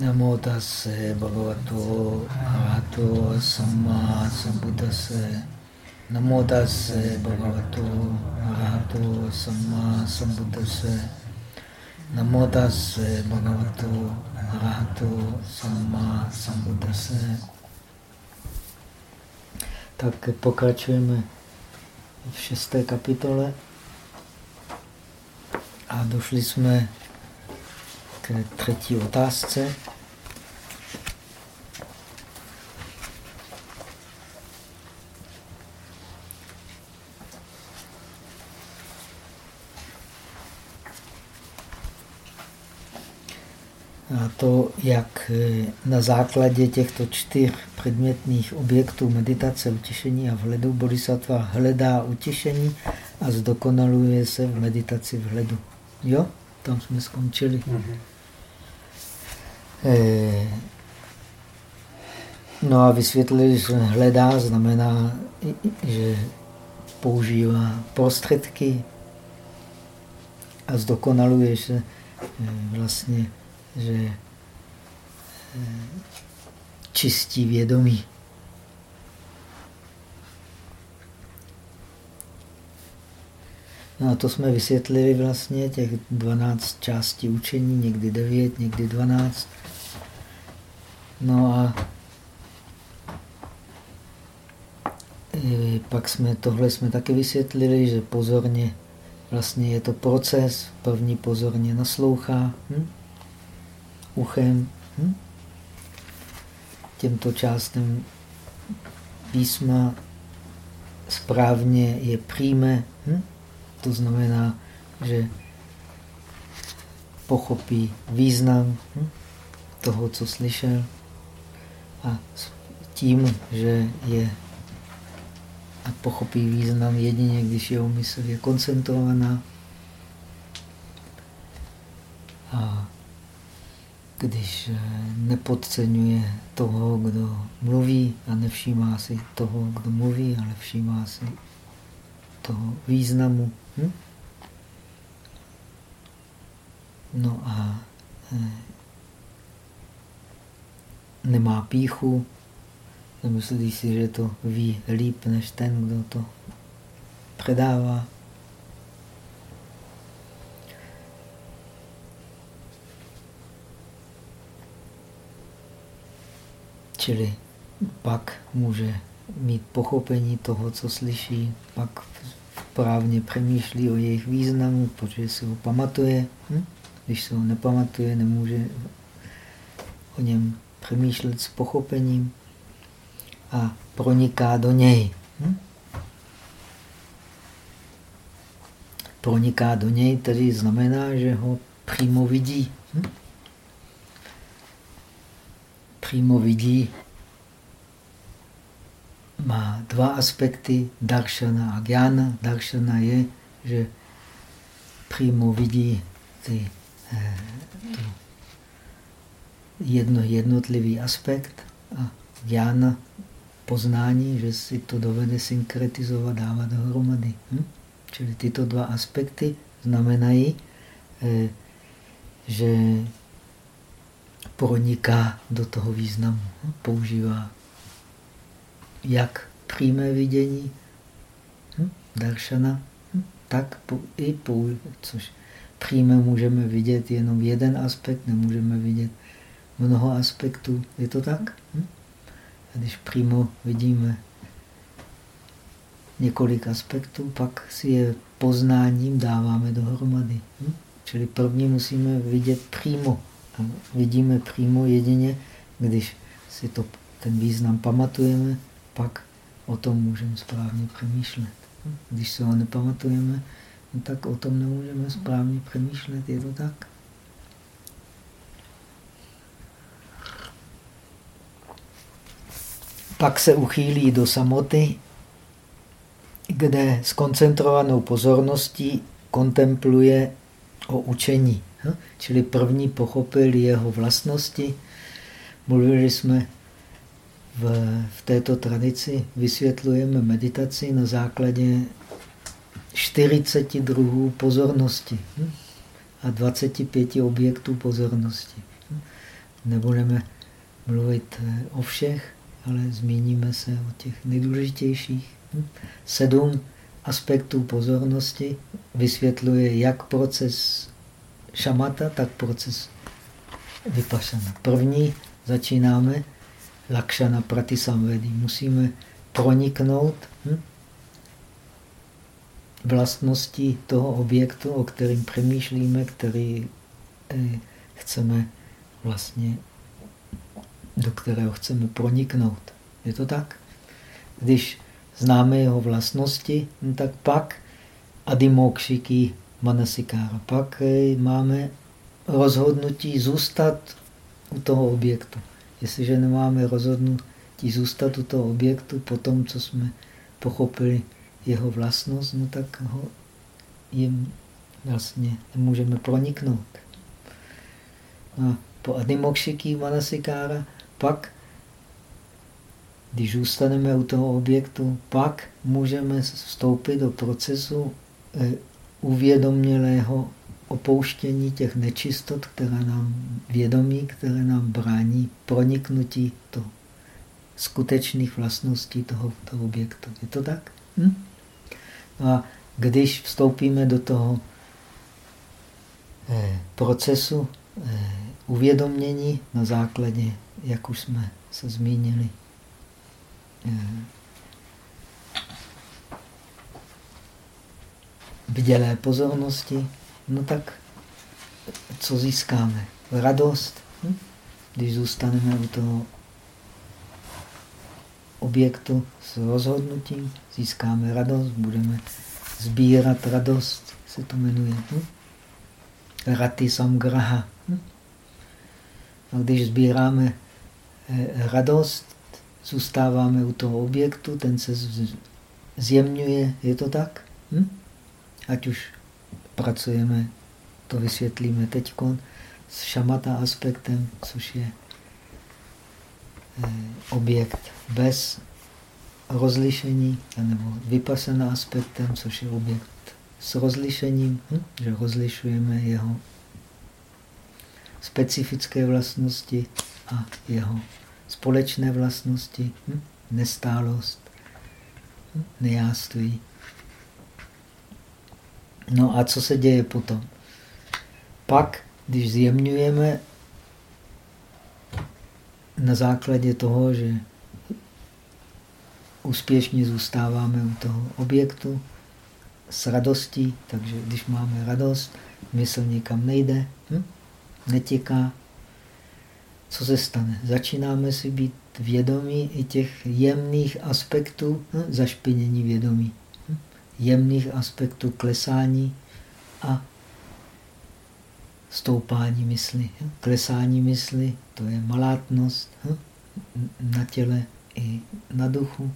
Namo tase bhagavato arahato samma sambuddhase. Namo tase bhagavato arahato samma sambuddhase. Namo tase bhagavato arahato samma sambuddhase. Tak pokračujeme v šesté kapitole a došli jsme k třetí otázce. A to, jak na základě těchto čtyř předmětných objektů meditace, utišení a vhledu bodhisattva hledá utišení a zdokonaluje se v meditaci vhledu. Jo? Tam jsme skončili. Mm -hmm. Eh, no a vysvětlili, že hledá znamená, že používá prostředky a zdokonaluje se eh, vlastně, že eh, čistí vědomí. No a to jsme vysvětlili vlastně těch 12 částí učení, někdy 9, někdy 12. No a pak jsme tohle jsme taky vysvětlili, že pozorně vlastně je to proces. První pozorně naslouchá hm? uchem hm? těmto částem písma správně je přijme. Hm? To znamená, že pochopí význam hm? toho, co slyšel. A tím, že je a pochopí význam jedině, když jeho mysl je koncentrovaná a když eh, nepodceňuje toho, kdo mluví a nevšímá si toho, kdo mluví, ale všímá si toho významu. Hm? No a eh, nemá píchu, nemyslí si, že to ví líp než ten, kdo to předává. Čili pak může mít pochopení toho, co slyší, pak správně přemýšlí o jejich významu, protože si ho pamatuje. Hm? Když se ho nepamatuje, nemůže o něm přemýšlet s pochopením a proniká do něj. Hm? Proniká do něj tedy znamená, že ho přímo vidí. Hm? Přímo vidí má dva aspekty, darshana a gyana. Darshana je, že přímo vidí ty, eh, jedno, jednotlivý aspekt a gyana poznání, že si to dovede synkretizovat, dávat dohromady. Hm? Čili tyto dva aspekty znamenají, eh, že proniká do toho významu. Hm? Používá jak přímé vidění, hm? daršana, hm? tak i používá, což přímé můžeme vidět jenom jeden aspekt, nemůžeme vidět mnoho aspektů. Je to tak? Hm? A když přímo vidíme několik aspektů, pak si je poznáním dáváme dohromady. Hm? Čili první musíme vidět přímo. A vidíme přímo jedině, když si to, ten význam pamatujeme, pak o tom můžeme správně přemýšlet. Hm? Když se ho nepamatujeme, no tak o tom nemůžeme správně přemýšlet. Je to tak? Pak se uchýlí do samoty, kde s koncentrovanou pozorností kontempluje o učení. Hm? Čili první pochopil jeho vlastnosti. Mluvili jsme v, v této tradici, vysvětlujeme meditaci na základě 40 druhů pozornosti hm? a 25 objektů pozornosti. Hm? nebudeme mluvit eh, o všech, ale zmíníme se o těch nejdůležitějších. Sedm aspektů pozornosti vysvětluje jak proces šamata, tak proces vypašana. První začínáme lakšana pratisamvedi. Musíme proniknout hm? vlastnosti toho objektu, o kterým přemýšlíme, který eh, chceme vlastně, do kterého chceme proniknout. Je to tak? Když známe jeho vlastnosti, no tak pak adimokšiky manasikára. Pak eh, máme rozhodnutí zůstat u toho objektu. Jestliže nemáme rozhodnutí zůstat u toho objektu po tom, co jsme pochopili jeho vlastnost, no tak ho jim vlastně nemůžeme proniknout. A po adimokšiky manasikára pak když zůstaneme u toho objektu, pak můžeme vstoupit do procesu eh, uvědomělého opouštění těch nečistot, které nám vědomí, které nám brání proniknutí to skutečných vlastností toho, toho objektu. Je to tak? Hm? A když vstoupíme do toho eh, procesu eh, uvědomění na základě, jak už jsme se zmínili, vidělé pozornosti, no tak co získáme? Radost. Hm? Když zůstaneme u toho objektu s rozhodnutím, získáme radost, budeme sbírat radost, se to jmenuje. Hm? Rati samgraha. Hm? A když sbíráme eh, radost, zůstáváme u toho objektu, ten se zjemňuje, je to tak? Hm? Ať už pracujeme, to vysvětlíme teď, s šamata aspektem, což je eh, objekt bez rozlišení, nebo vypasená aspektem, což je objekt s rozlišením, hm? že rozlišujeme jeho specifické vlastnosti a jeho společné vlastnosti, hm? nestálost, hm? nejáství. No a co se děje potom? Pak, když zjemňujeme na základě toho, že úspěšně zůstáváme u toho objektu s radostí, takže když máme radost, mysl nikam nejde, hm? netěká, co se stane? Začínáme si být vědomí i těch jemných aspektů hm, zašpinění vědomí, hm, jemných aspektů klesání a stoupání mysli. Hm. Klesání mysli, to je malátnost hm, na těle i na duchu.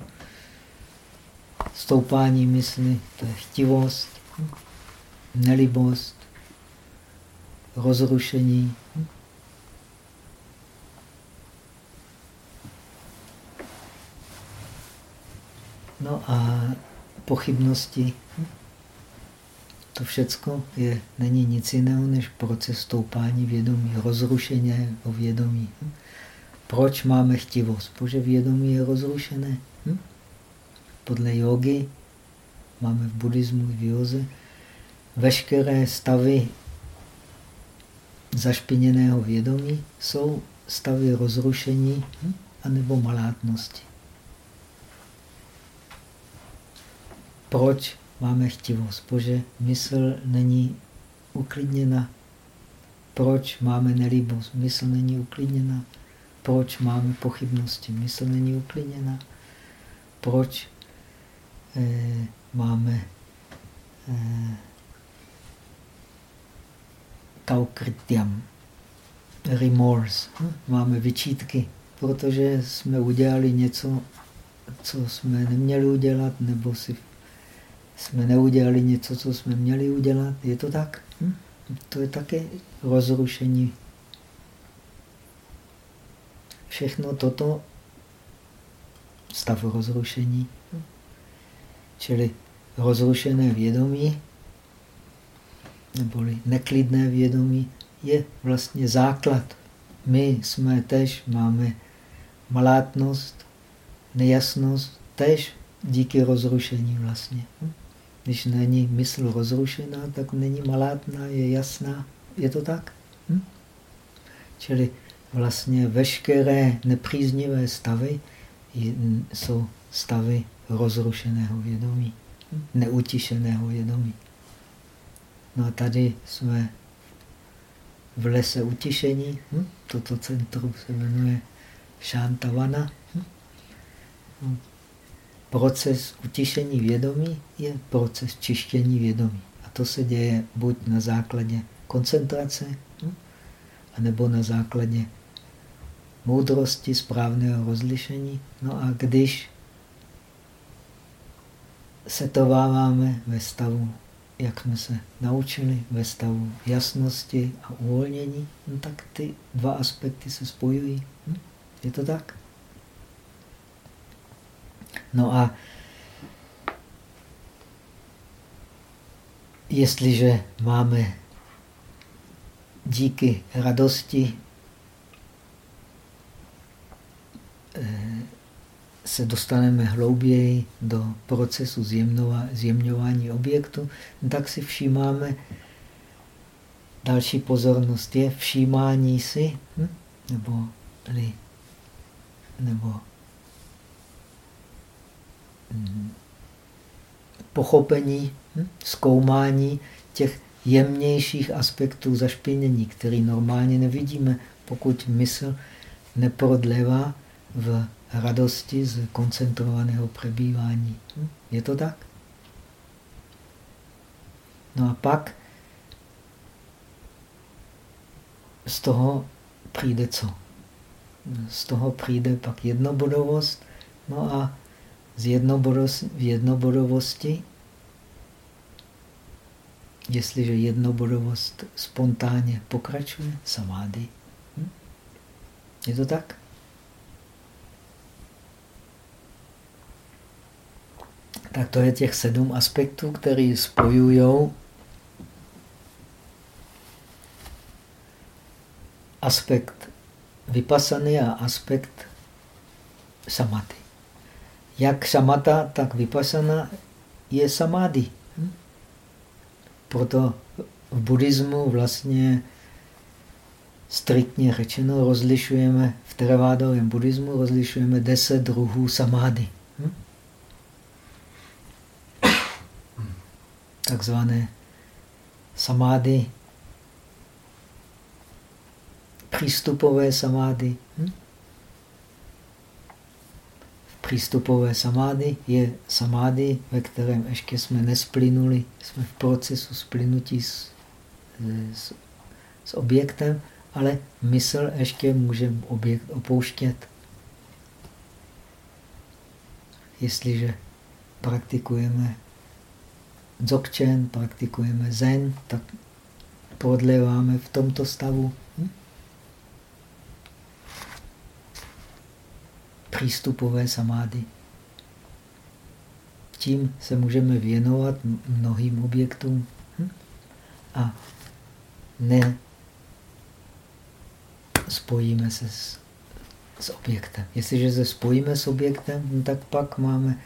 Stoupání mysli, to je chtivost, hm, nelibost, rozrušení, No a pochybnosti, to všecko je, není nic jiného než proces stoupání vědomí, rozrušeně o vědomí. Proč máme chtivost? Protože vědomí je rozrušené. Hm? Podle jogy, máme v buddhismu i v józe, veškeré stavy zašpiněného vědomí jsou stavy rozrušení hm? anebo malátnosti. Proč máme chtivost? Protože mysl není uklidněna. Proč máme nelíbost? Mysl není uklidněna. Proč máme pochybnosti? Mysl není uklidněna. Proč eh, máme eh, kaukrytyam, remorse, hm? máme vyčítky, protože jsme udělali něco, co jsme neměli udělat, nebo si jsme neudělali něco, co jsme měli udělat. Je to tak? Hm? To je také rozrušení. Všechno toto stav rozrušení. Čili rozrušené vědomí, neboli neklidné vědomí, je vlastně základ my jsme tež, máme malátnost, nejasnost, tež díky rozrušení vlastně. Když není mysl rozrušená, tak není malátná, je jasná. Je to tak? Hm? Čili vlastně veškeré nepříznivé stavy jsou stavy rozrušeného vědomí, hm? neutišeného vědomí. No a tady jsme v lese utišení. Hm? Toto centrum se jmenuje Shantavana. Hm? Proces utišení vědomí je proces čištění vědomí. A to se děje buď na základě koncentrace, hm? anebo na základě moudrosti, správného rozlišení. No a když se továváme ve stavu, jak jsme se naučili, ve stavu jasnosti a uvolnění, no tak ty dva aspekty se spojují. Hm? Je to tak? No a jestliže máme díky radosti eh, se dostaneme hlouběji do procesu zjemňování objektu, tak si všímáme, další pozornost je všímání si, hm? nebo, nebo pochopení, hm? zkoumání těch jemnějších aspektů zašpinění, který normálně nevidíme, pokud mysl neprodlevá v radosti z koncentrovaného přebývání. Hm? Je to tak? No a pak z toho přijde co? Z toho přijde pak jednobodovost. No a z v jednobodovosti, jestliže jednobodovost spontánně pokračuje, samády. Hm? Je to tak? Tak to je těch sedm aspektů, které spojují aspekt vypasany a aspekt samaty. Jak samata, tak vypasana je samády. Hm? Proto v buddhismu vlastně striktně řečeno rozlišujeme, v teravádovém buddhismu rozlišujeme deset druhů samády. Hm? takzvané samády, přístupové samády. Hm? V přístupové samády je samády, ve kterém ještě jsme nesplynuli, jsme v procesu splynutí s, s, s objektem, ale mysl ještě může objekt opouštět. Jestliže praktikujeme dzogchen, praktikujeme zen, tak prodléváme v tomto stavu. Přístupové samády. Tím se můžeme věnovat mnohým objektům hm? a ne spojíme se s, s objektem. Jestliže se spojíme s objektem, no tak pak máme,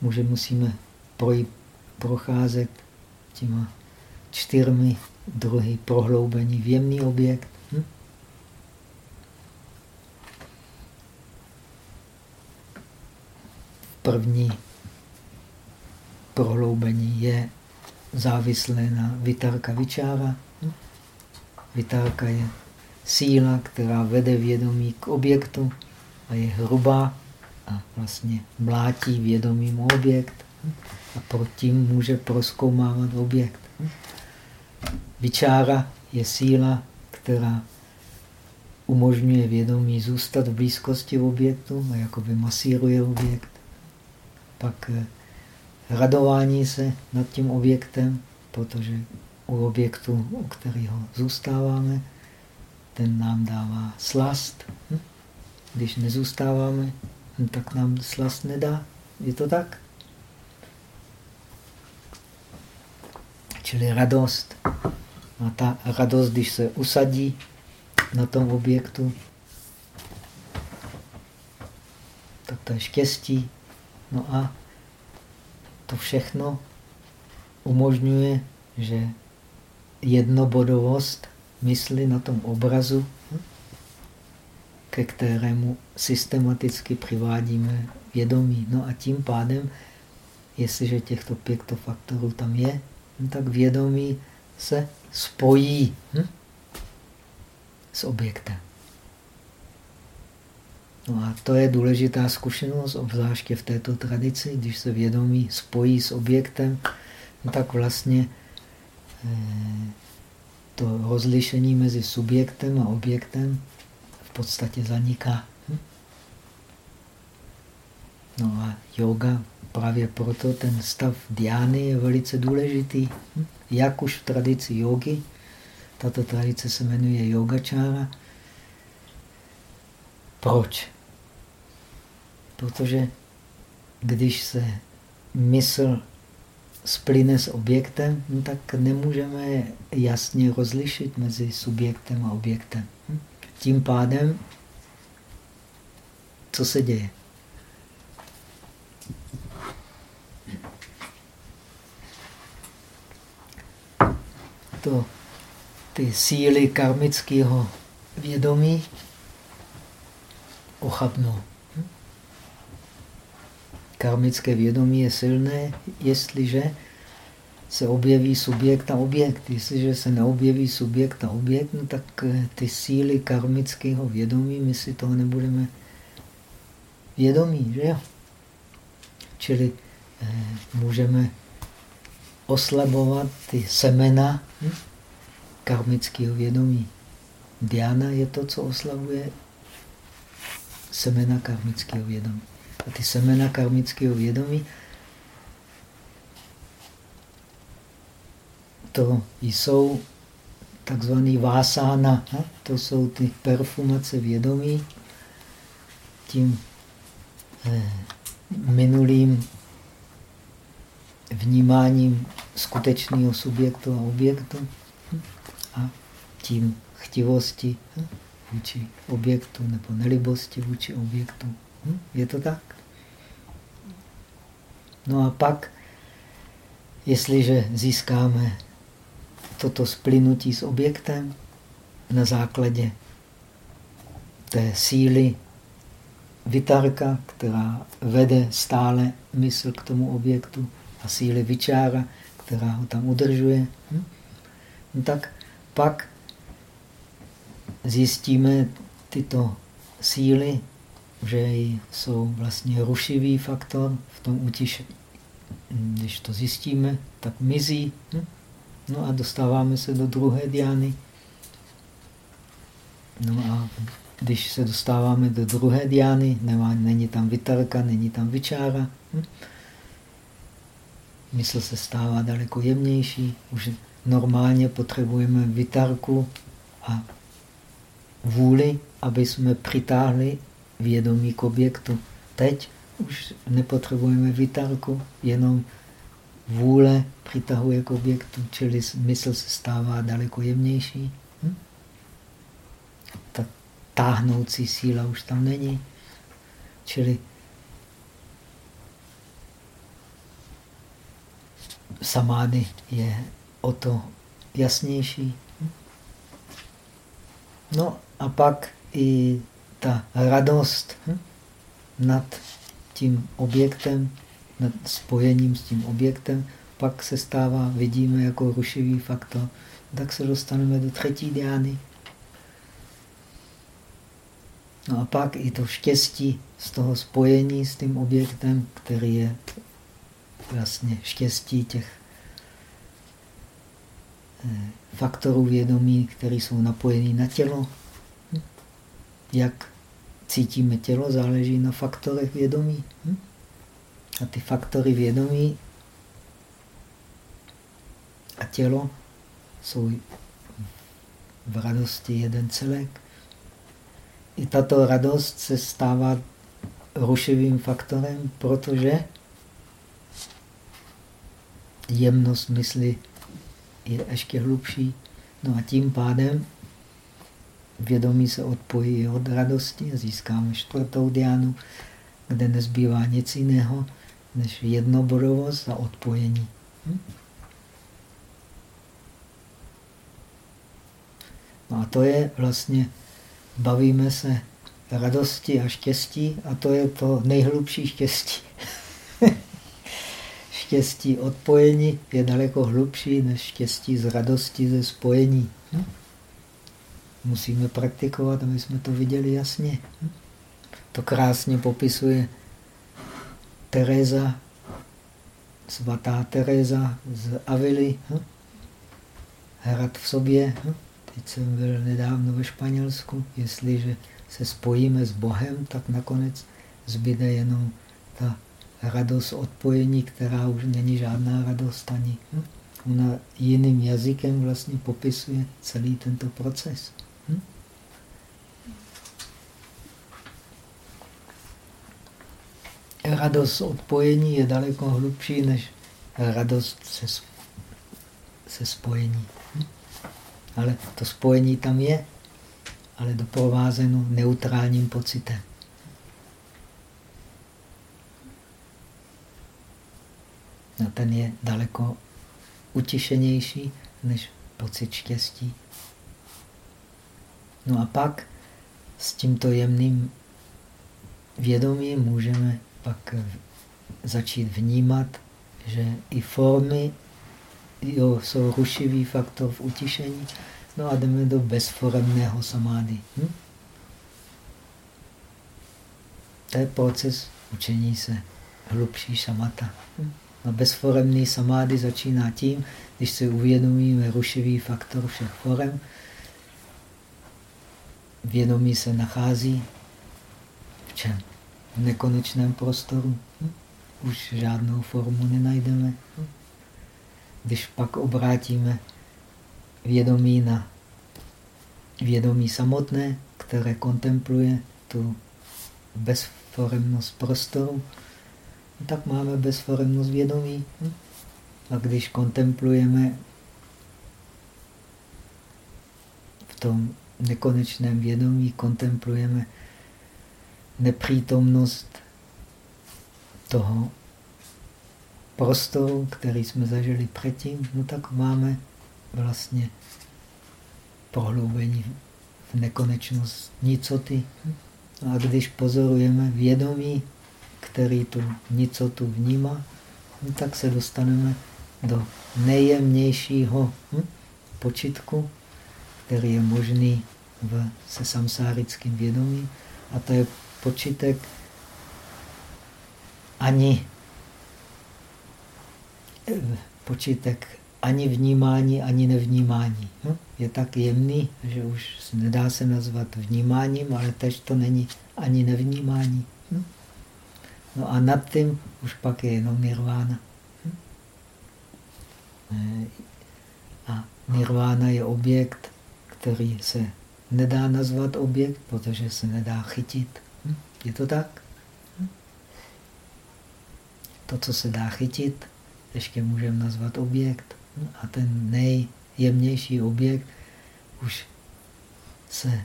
může, musíme projít procházet těma čtyřmi druhy prohloubení v jemný objekt. První prohloubení je závislé na vytárka vyčára. Hm? Vytárka je síla, která vede vědomí k objektu a je hrubá a vlastně mlátí vědomím objekt a tím může proskoumávat objekt. Vyčára je síla, která umožňuje vědomí zůstat v blízkosti objektu a jakoby masíruje objekt. Pak eh, radování se nad tím objektem, protože u objektu, u kterého zůstáváme, ten nám dává slast. Hm? Když nezůstáváme, tak nám slast nedá. Je to tak? čili radost. A ta radost, když se usadí na tom objektu, tak to je štěstí. No a to všechno umožňuje, že jednobodovost mysli na tom obrazu, ke kterému systematicky přivádíme vědomí. No a tím pádem, jestliže těchto pěkto faktorů tam je, no tak vědomí se spojí hm? s objektem. No a to je důležitá zkušenost, obzvláště v této tradici, když se vědomí spojí s objektem, no tak vlastně eh, to rozlišení mezi subjektem a objektem v podstatě zaniká. Hm? No a yoga právě proto ten stav diány je velice důležitý. Hm? Jak už v tradici jogy, tato tradice se jmenuje yogačára. Proč? Protože když se mysl splyne s objektem, no tak nemůžeme jasně rozlišit mezi subjektem a objektem. Hm? Tím pádem, co se děje? To, ty síly karmického vědomí ochabnou karmické vědomí je silné, jestliže se objeví subjekt a objekt. Jestliže se neobjeví subjekt a objekt, no tak eh, ty síly karmického vědomí, my si toho nebudeme vědomí, že jo? Čili eh, můžeme oslabovat ty semena hm? karmického vědomí. Diana je to, co oslabuje semena karmického vědomí. A ty semena karmického vědomí, to jsou takzvaný vásána. To jsou ty perfumace vědomí tím eh, minulým vnímáním skutečného subjektu a objektu a tím chtivosti vůči objektu nebo nelibosti vůči objektu. Je to tak? No a pak, jestliže získáme toto splynutí s objektem na základě té síly vytarka, která vede stále mysl k tomu objektu a síly vyčára, která ho tam udržuje, hm? no tak pak zjistíme tyto síly že jsou vlastně rušivý faktor v tom utišení. Když to zjistíme, tak mizí. Hm? No a dostáváme se do druhé diány. No a když se dostáváme do druhé diány, nemá, není tam vytarka, není tam vyčára. Hm? Mysl se stává daleko jemnější. Už normálně potřebujeme vytarku a vůli, aby jsme přitáhli vědomí k objektu. Teď už nepotřebujeme vytárku, jenom vůle přitahuje k objektu, čili mysl se stává daleko jemnější. Hm? Ta táhnoucí síla už tam není. Čili samády je o to jasnější. Hm? No a pak i ta radost hm, nad tím objektem, nad spojením s tím objektem, pak se stává, vidíme jako rušivý faktor, tak se dostaneme do třetí diány. No a pak i to štěstí z toho spojení s tím objektem, který je vlastně štěstí těch eh, faktorů vědomí, které jsou napojeny na tělo. Hm? Jak cítíme tělo, záleží na faktorech vědomí. Hm? A ty faktory vědomí a tělo jsou v radosti jeden celek. I tato radost se stává rušivým faktorem, protože jemnost mysli je ještě hlubší. No a tím pádem vědomí se odpojí od radosti a získáme čtvrtou diánu, kde nezbývá nic jiného než jednobodovost a odpojení. Hm? No a to je vlastně, bavíme se radosti a štěstí a to je to nejhlubší štěstí. štěstí odpojení je daleko hlubší než štěstí z radosti ze spojení. Hm? Musíme praktikovat, aby jsme to viděli jasně. To krásně popisuje Teresa, svatá Teresa z Avily. Hm? Hrad v sobě. Hm? Teď jsem byl nedávno ve Španělsku. Jestliže se spojíme s Bohem, tak nakonec zbyde jenom ta radost odpojení, která už není žádná radost ani. Hm? Ona jiným jazykem vlastně popisuje celý tento proces. Radost odpojení je daleko hlubší než radost se, se spojení. Hm? Ale to spojení tam je, ale doprovázeno neutrálním pocitem. No ten je daleko utišenější než pocit štěstí. No a pak s tímto jemným vědomím můžeme pak začít vnímat, že i formy jo, jsou rušivý faktor v utišení. No a jdeme do bezforemného samády. Hm? To je proces učení se hlubší šamata. Hm? No bezforemný samády začíná tím, když si uvědomíme rušivý faktor všech forem, vědomí se nachází v čem? V nekonečném prostoru. Hm? Už žádnou formu nenajdeme. Hm? Když pak obrátíme vědomí na vědomí samotné, které kontempluje tu bezforemnost prostoru, tak máme bezforemnost vědomí. A když kontemplujeme v tom nekonečném vědomí, kontemplujeme nepřítomnost toho prostoru, který jsme zažili předtím, no tak máme vlastně prohloubení v nekonečnost nicoty. A když pozorujeme vědomí, který tu nicotu vnímá, no tak se dostaneme do nejjemnějšího hm, počitku, který je možný v, se samsárickým vědomím. A to je počitek ani eh, počítek ani vnímání, ani nevnímání. No, je tak jemný, že už nedá se nazvat vnímáním, ale tež to není ani nevnímání. No, no a nad tím už pak je jenom nirvána. Eh, a nirvána je objekt, který se nedá nazvat objekt, protože se nedá chytit. Je to tak? To, co se dá chytit, ještě můžeme nazvat objekt. A ten nejjemnější objekt už se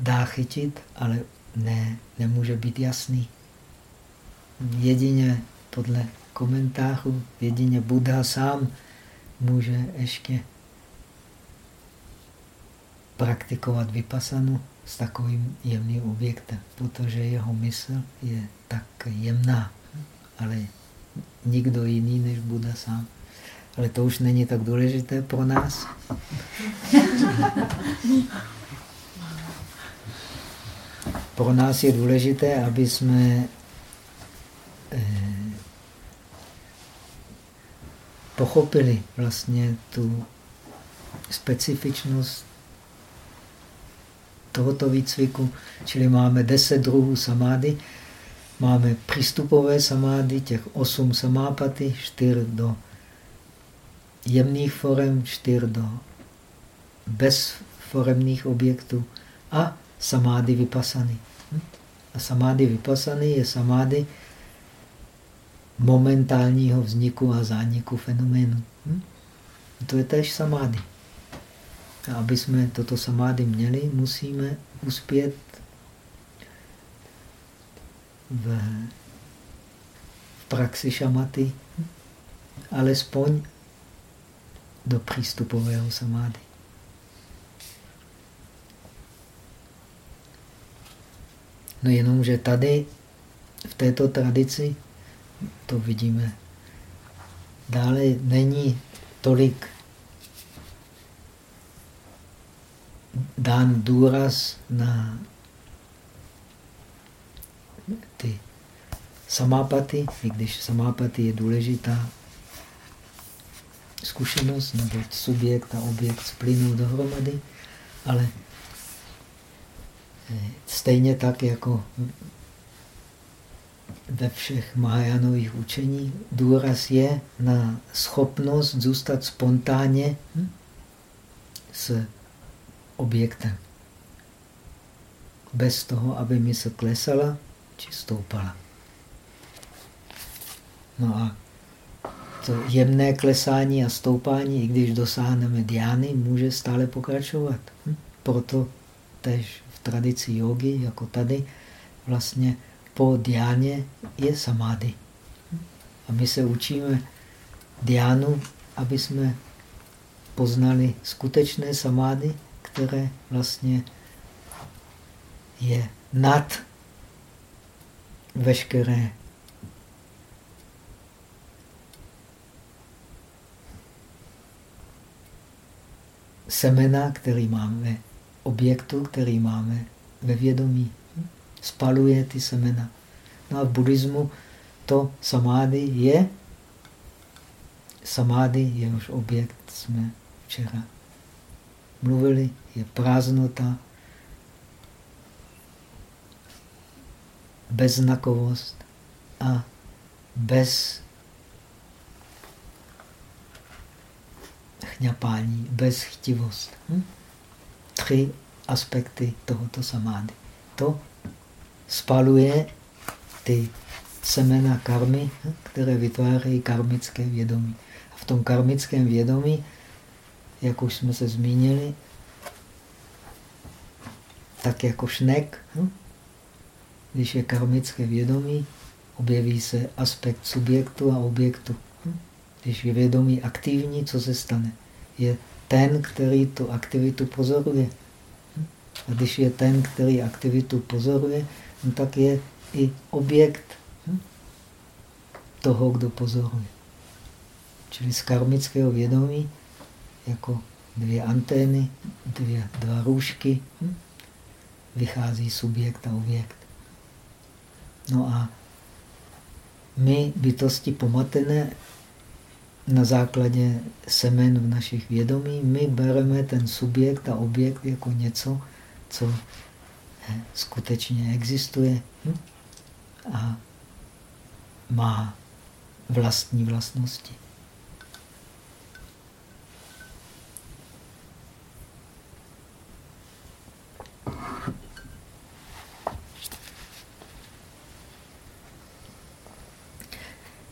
dá chytit, ale ne, nemůže být jasný. Jedině podle komentářů, jedině Buddha sám může ještě praktikovat vypasanu s takovým jemným objektem, protože jeho mysl je tak jemná, ale nikdo jiný než Buddha sám. Ale to už není tak důležité pro nás. Pro nás je důležité, aby jsme eh, pochopili vlastně tu specifičnost tohoto výcviku, čili máme deset druhů samády, máme přístupové samády, těch osm samápaty, čtyř do jemných forem, čtyř do bezforemných objektů a samády vypasany. A samády vypasany je samády momentálního vzniku a zániku fenoménu. To je též samády. A aby jsme toto samády měli, musíme uspět v, praxi šamaty alespoň do přístupového samády. No jenomže tady, v této tradici, to vidíme, dále není tolik dán důraz na ty samápaty, i když samápaty je důležitá zkušenost, nebo subjekt a objekt splynou dohromady, ale eh, stejně tak jako ve všech Mahajánových učení důraz je na schopnost zůstat spontánně hm, s objektem. Bez toho, aby mysl klesala či stoupala. No a to jemné klesání a stoupání, i když dosáhneme diány, může stále pokračovat. Hm? Proto tež v tradici jogy, jako tady, vlastně po diáně je samády. A my se učíme diánu, aby jsme poznali skutečné samády, které vlastně je nad veškeré semena, který máme, objektu, který máme ve vědomí. Spaluje ty semena. No a v buddhismu to samády je, samády je už objekt, jsme včera mluvili, je prázdnota, beznakovost a bez chňapání, bezchtivost. Hm? Tři aspekty tohoto samády. To spaluje ty semena karmy, hm? které vytvářejí karmické vědomí. A v tom karmickém vědomí, jak už jsme se zmínili, tak jako šnek, hm? když je karmické vědomí, objeví se aspekt subjektu a objektu. Hm? Když je vědomí aktivní, co se stane? je ten, který tu aktivitu pozoruje. A když je ten, který aktivitu pozoruje, no tak je i objekt hm, toho, kdo pozoruje. Čili z karmického vědomí, jako dvě antény, dvě, dva růžky, hm, vychází subjekt a objekt. No a my, bytosti pomatené, na základě semen v našich vědomí, my bereme ten subjekt a objekt jako něco, co eh, skutečně existuje hm? a má vlastní vlastnosti.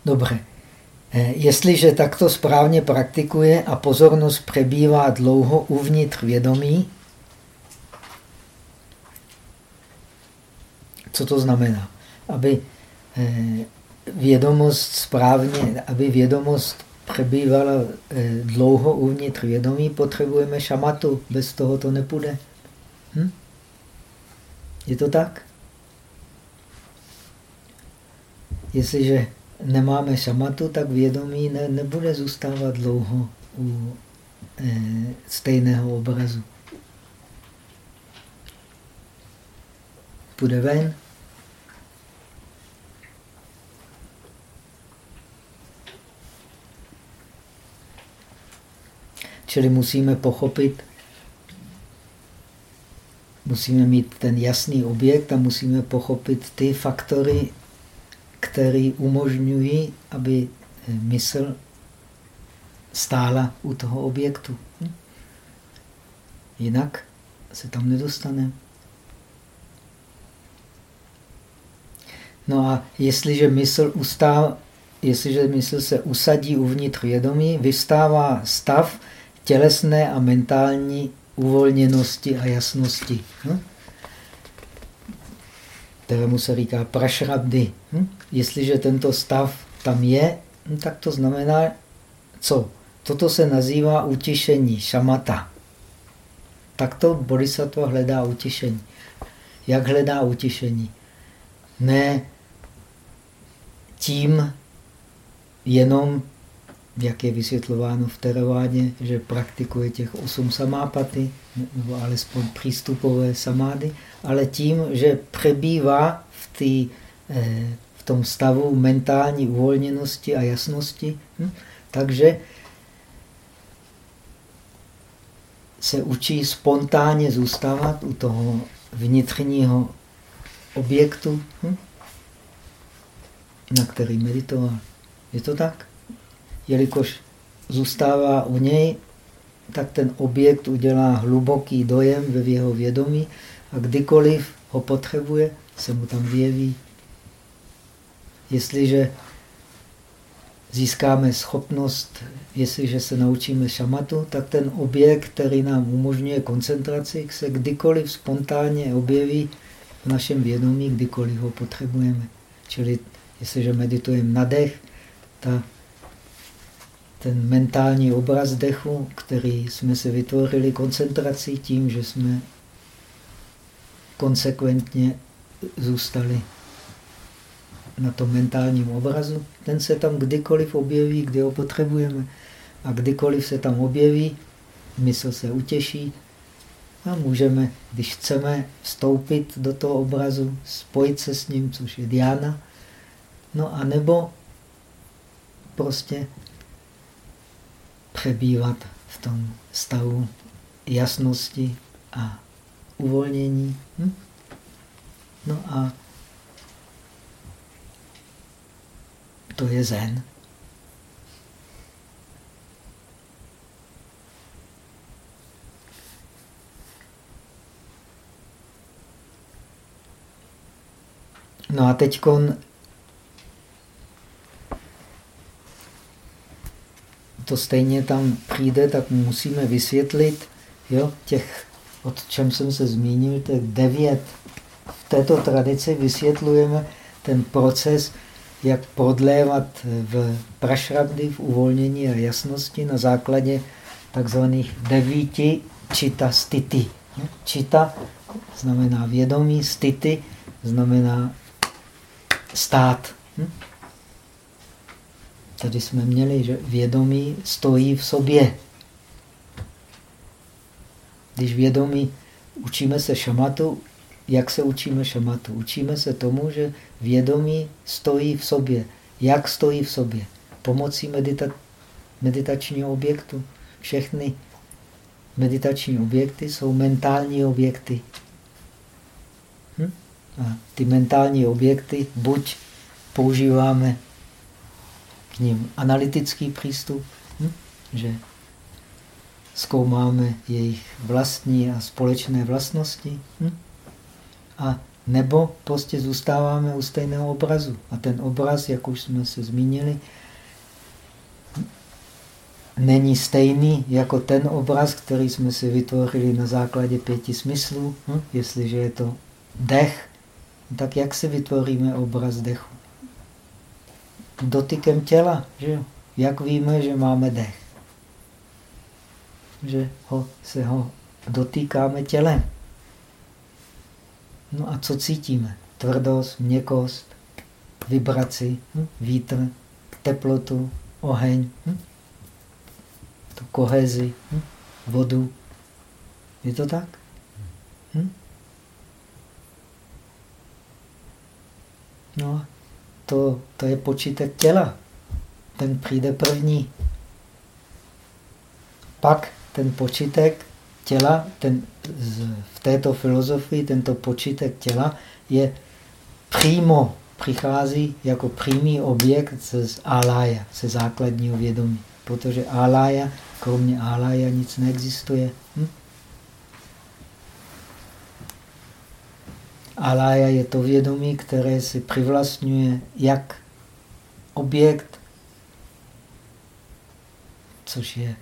Dobře. Eh, jestliže takto správně praktikuje a pozornost přebývá dlouho uvnitř vědomí, co to znamená? Aby eh, vědomost správně, aby vědomost přebývala eh, dlouho uvnitř vědomí, potřebujeme šamatu. Bez toho to nepůjde. Hm? Je to tak? Jestliže nemáme šamatu, tak vědomí ne, nebude zůstávat dlouho u e, stejného obrazu. Půjde ven. Čili musíme pochopit, musíme mít ten jasný objekt a musíme pochopit ty faktory, které umožňují, aby eh, mysl stála u toho objektu. Jinak se tam nedostane. No a jestliže mysl, ustává, jestliže mysl se usadí uvnitř vědomí, vystává stav tělesné a mentální uvolněnosti a jasnosti, hm? Kterému se říká prašrabdy. Hm? Jestliže tento stav tam je, hm, tak to znamená co? Toto se nazývá utišení, šamata. Takto bodhisattva hledá utišení. Jak hledá utišení? Ne tím jenom, jak je vysvětlováno v Teravádě, že praktikuje těch osm samápaty, nebo alespoň přístupové samády, ale tím, že přebývá v, eh, v tom stavu mentální uvolněnosti a jasnosti, hm? takže se učí spontánně zůstávat u toho vnitřního objektu, hm? na který meditoval. Je to tak? Jelikož zůstává u něj, tak ten objekt udělá hluboký dojem ve jeho vědomí a kdykoliv ho potřebuje, se mu tam vyjeví. Jestliže získáme schopnost, jestliže se naučíme šamatu, tak ten objekt, který nám umožňuje koncentraci, se kdykoliv spontánně objeví v našem vědomí, kdykoliv ho potřebujeme. Čili jestliže meditujeme na dech, ta, ten mentální obraz dechu, který jsme se vytvořili koncentrací tím, že jsme konsekventně zůstali na tom mentálním obrazu, ten se tam kdykoliv objeví, kdy ho potřebujeme. A kdykoliv se tam objeví, mysl se utěší a můžeme, když chceme, vstoupit do toho obrazu, spojit se s ním, což je diana, no a nebo prostě přebývat v tom stavu jasnosti a uvolnění. Hm? No a to je zen. No a teď to stejně tam přijde, tak musíme vysvětlit jo, těch, o čem jsem se zmínil, těch devět. V této tradici vysvětlujeme ten proces, jak prodlévat v prašrabdy, v uvolnění a jasnosti na základě takzvaných devíti čita stity. Čita znamená vědomí, stity znamená stát. Tady jsme měli, že vědomí stojí v sobě. Když vědomí učíme se šamatu, jak se učíme šamatu? Učíme se tomu, že vědomí stojí v sobě. Jak stojí v sobě? Pomocí medita meditačního objektu. Všechny meditační objekty jsou mentální objekty. Hm? A ty mentální objekty buď používáme k ním analytický přístup, hm? že zkoumáme jejich vlastní a společné vlastnosti, hm? a nebo prostě zůstáváme u stejného obrazu. A ten obraz, jak už jsme se zmínili, není stejný jako ten obraz, který jsme si vytvořili na základě pěti smyslů. Hm? Jestliže je to dech, tak jak si vytvoříme obraz dechu? Dotykem těla. Že? Jak víme, že máme dech? Že ho, se ho dotýkáme tělem. No a co cítíme? Tvrdost, měkost, vibraci, hm? vítr, teplotu, oheň, hm? tu kohezi, hm? vodu. Je to tak? Hm? No, to, to je počítek těla. Ten přijde první. Pak ten počítek těla, ten, v této filozofii tento počítek těla je přímo přichází jako přímý objekt z alája, ze základního vědomí. Protože alája, kromě alája nic neexistuje. Hm? Alája je to vědomí, které si přivlastňuje jak objekt, což je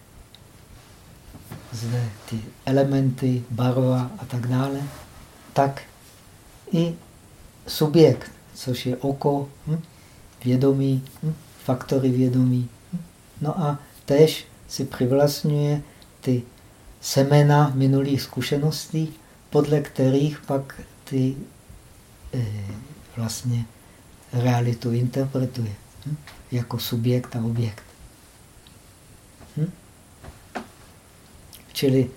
zde ty elementy, barva a tak dále, tak i subjekt, což je oko, hm? vědomí, hm? faktory vědomí. No a tež si přivlastňuje ty semena minulých zkušeností, podle kterých pak ty e, vlastně realitu interpretuje hm? jako subjekt a objekt. Hm? Čili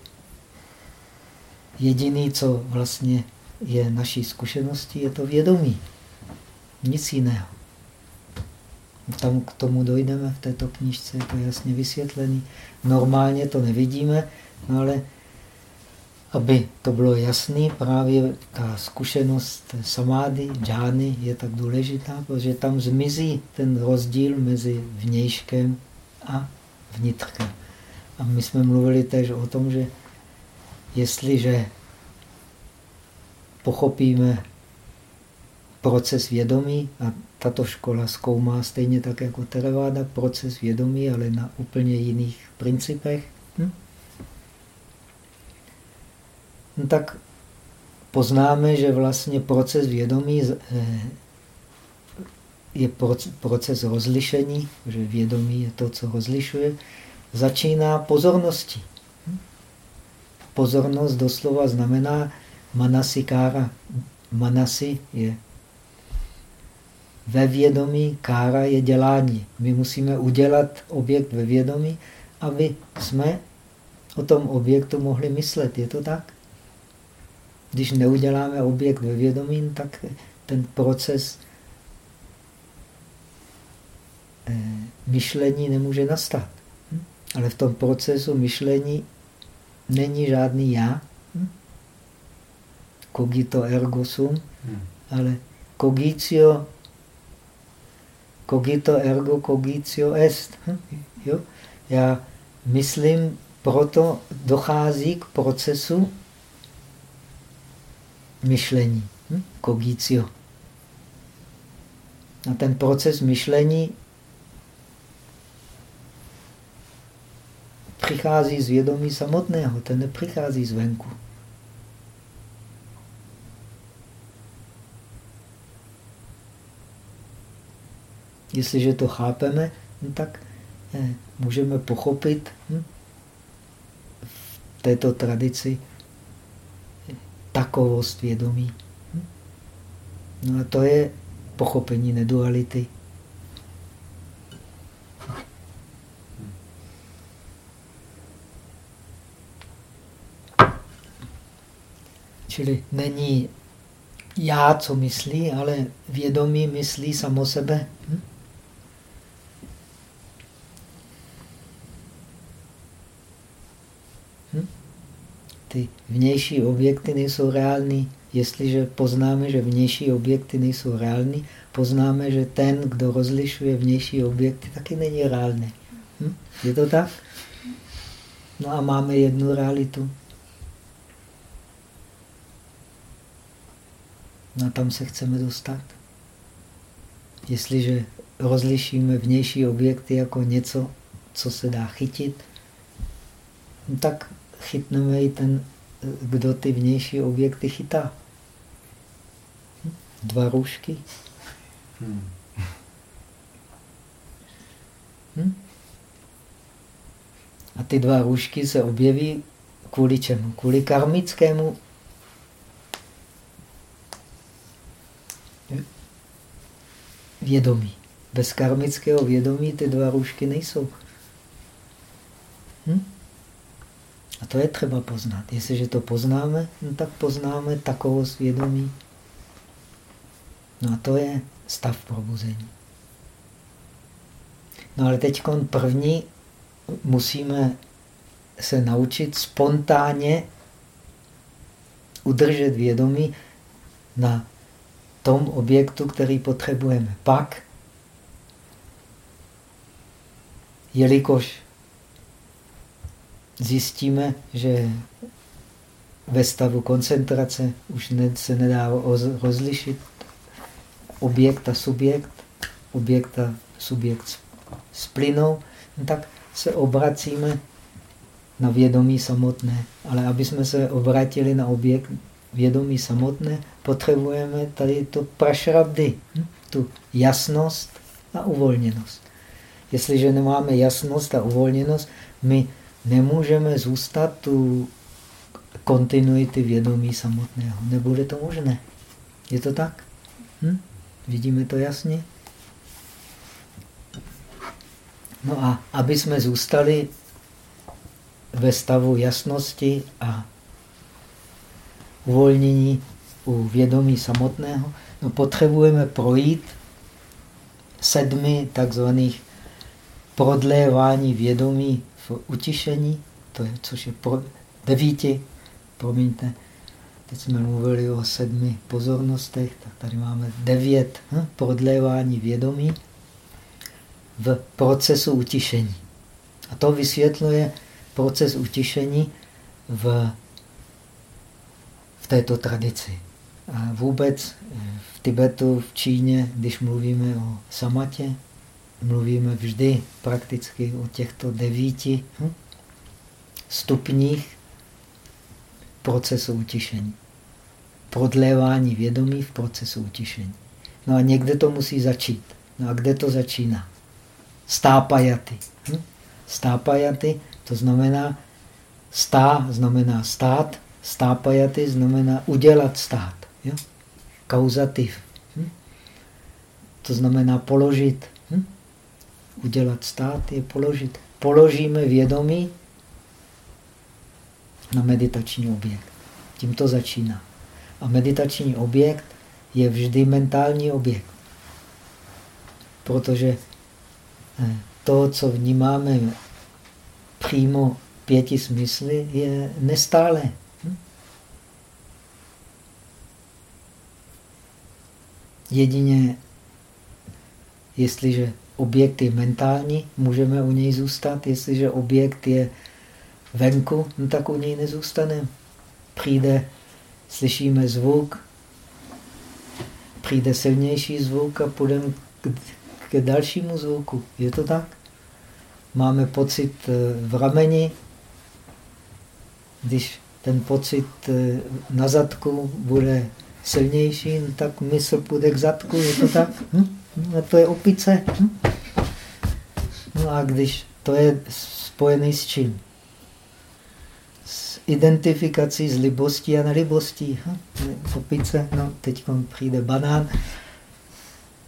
jediný, co vlastně je naší zkušeností, je to vědomí. Nic jiného. Tam k tomu dojdeme v této knižce, je to jasně vysvětlený. Normálně to nevidíme, no ale aby to bylo jasné, právě ta zkušenost samády, džány je tak důležitá, protože tam zmizí ten rozdíl mezi vnějškem a vnitřkem. A my jsme mluvili tež o tom, že jestliže pochopíme proces vědomí, a tato škola zkoumá stejně tak jako Theravada proces vědomí, ale na úplně jiných principech, hm? No tak poznáme, že vlastně proces vědomí eh, je proces rozlišení, že vědomí je to, co rozlišuje, začíná pozorností. Pozornost doslova znamená manasikára. Manasi je ve vědomí, kára je dělání. My musíme udělat objekt ve vědomí, aby jsme o tom objektu mohli myslet. Je to tak? Když neuděláme objekt ve vědomí, tak ten proces eh, myšlení nemůže nastat. Hm? Ale v tom procesu myšlení není žádný já. Hm? Cogito ergo sum, hm. ale cogitio cogito ergo cogitio est. Jo? Já myslím, proto dochází k procesu myšlení, hm? cogitio. A ten proces myšlení přichází z vědomí samotného, ten nepřichází zvenku. Jestliže to chápeme, no tak eh, můžeme pochopit hm, v této tradici takovost vědomí. Hm? No a to je pochopení neduality. Čili není já, co myslí, ale vědomí myslí samo sebe. Hm? Ty vnější objekty nejsou reální. Jestliže poznáme, že vnější objekty nejsou reální, poznáme, že ten, kdo rozlišuje vnější objekty, taky není reálný. Hm? Je to tak? No a máme jednu realitu. No tam se chceme dostat. Jestliže rozlišíme vnější objekty jako něco, co se dá chytit, no tak chytneme i ten, kdo ty vnější objekty chytá. Dva růžky. Hmm. Hm? A ty dva růžky se objeví kvůli čemu? Kvůli karmickému vědomí. Bez karmického vědomí ty dva růžky nejsou. Hm? A to je třeba poznat. Jestliže to poznáme, no tak poznáme takovou svědomí. No a to je stav probuzení. No ale teď první musíme se naučit spontánně udržet vědomí na tom objektu, který potřebujeme. Pak, jelikož zjistíme, že ve stavu koncentrace už se nedá rozlišit objekt a subjekt, objekt a subjekt splynou, no tak se obracíme na vědomí samotné. Ale aby jsme se obrátili na objekt vědomí samotné, potřebujeme tady to prašrabdy, hm? tu jasnost a uvolněnost. Jestliže nemáme jasnost a uvolněnost, my nemůžeme zůstat tu kontinuity vědomí samotného. Nebude to možné. Je to tak? Hm? Vidíme to jasně? No a aby jsme zůstali ve stavu jasnosti a uvolnění u vědomí samotného, no potřebujeme projít sedmi takzvaných prodlévání vědomí v utišení, to je, což je pro, devíti, promiňte, teď jsme mluvili o sedmi pozornostech, tak tady máme devět hm, prodlévání vědomí v procesu utišení. A to vysvětluje proces utišení v, v této tradici. A vůbec v Tibetu, v Číně, když mluvíme o samatě, mluvíme vždy prakticky o těchto devíti hm, stupních procesu utišení. Prodlévání vědomí v procesu utišení. No a někde to musí začít. No a kde to začíná? Stápajaty. Hm? Stápajaty, to znamená stá, znamená stát, stápajaty znamená udělat stát. Jo? Kauzativ. Hm? To znamená položit. Udělat stát je položit. Položíme vědomí na meditační objekt. Tím to začíná. A meditační objekt je vždy mentální objekt. Protože eh, to, co vnímáme přímo pěti smysly, je nestále. Hm? Jedině, jestliže objekt je mentální, můžeme u něj zůstat. Jestliže objekt je venku, no tak u něj nezůstaneme. Přijde, slyšíme zvuk, přijde silnější zvuk a půjdeme k, k dalšímu zvuku. Je to tak? Máme pocit eh, v rameni, když ten pocit eh, na zadku bude silnější, no tak mysl půjde k zadku, je to tak? Hm? No to je opice. Hm? No a když to je spojený s čím? identifikací s libostí a nelibostí. Hm? Opice, no teď přijde banán,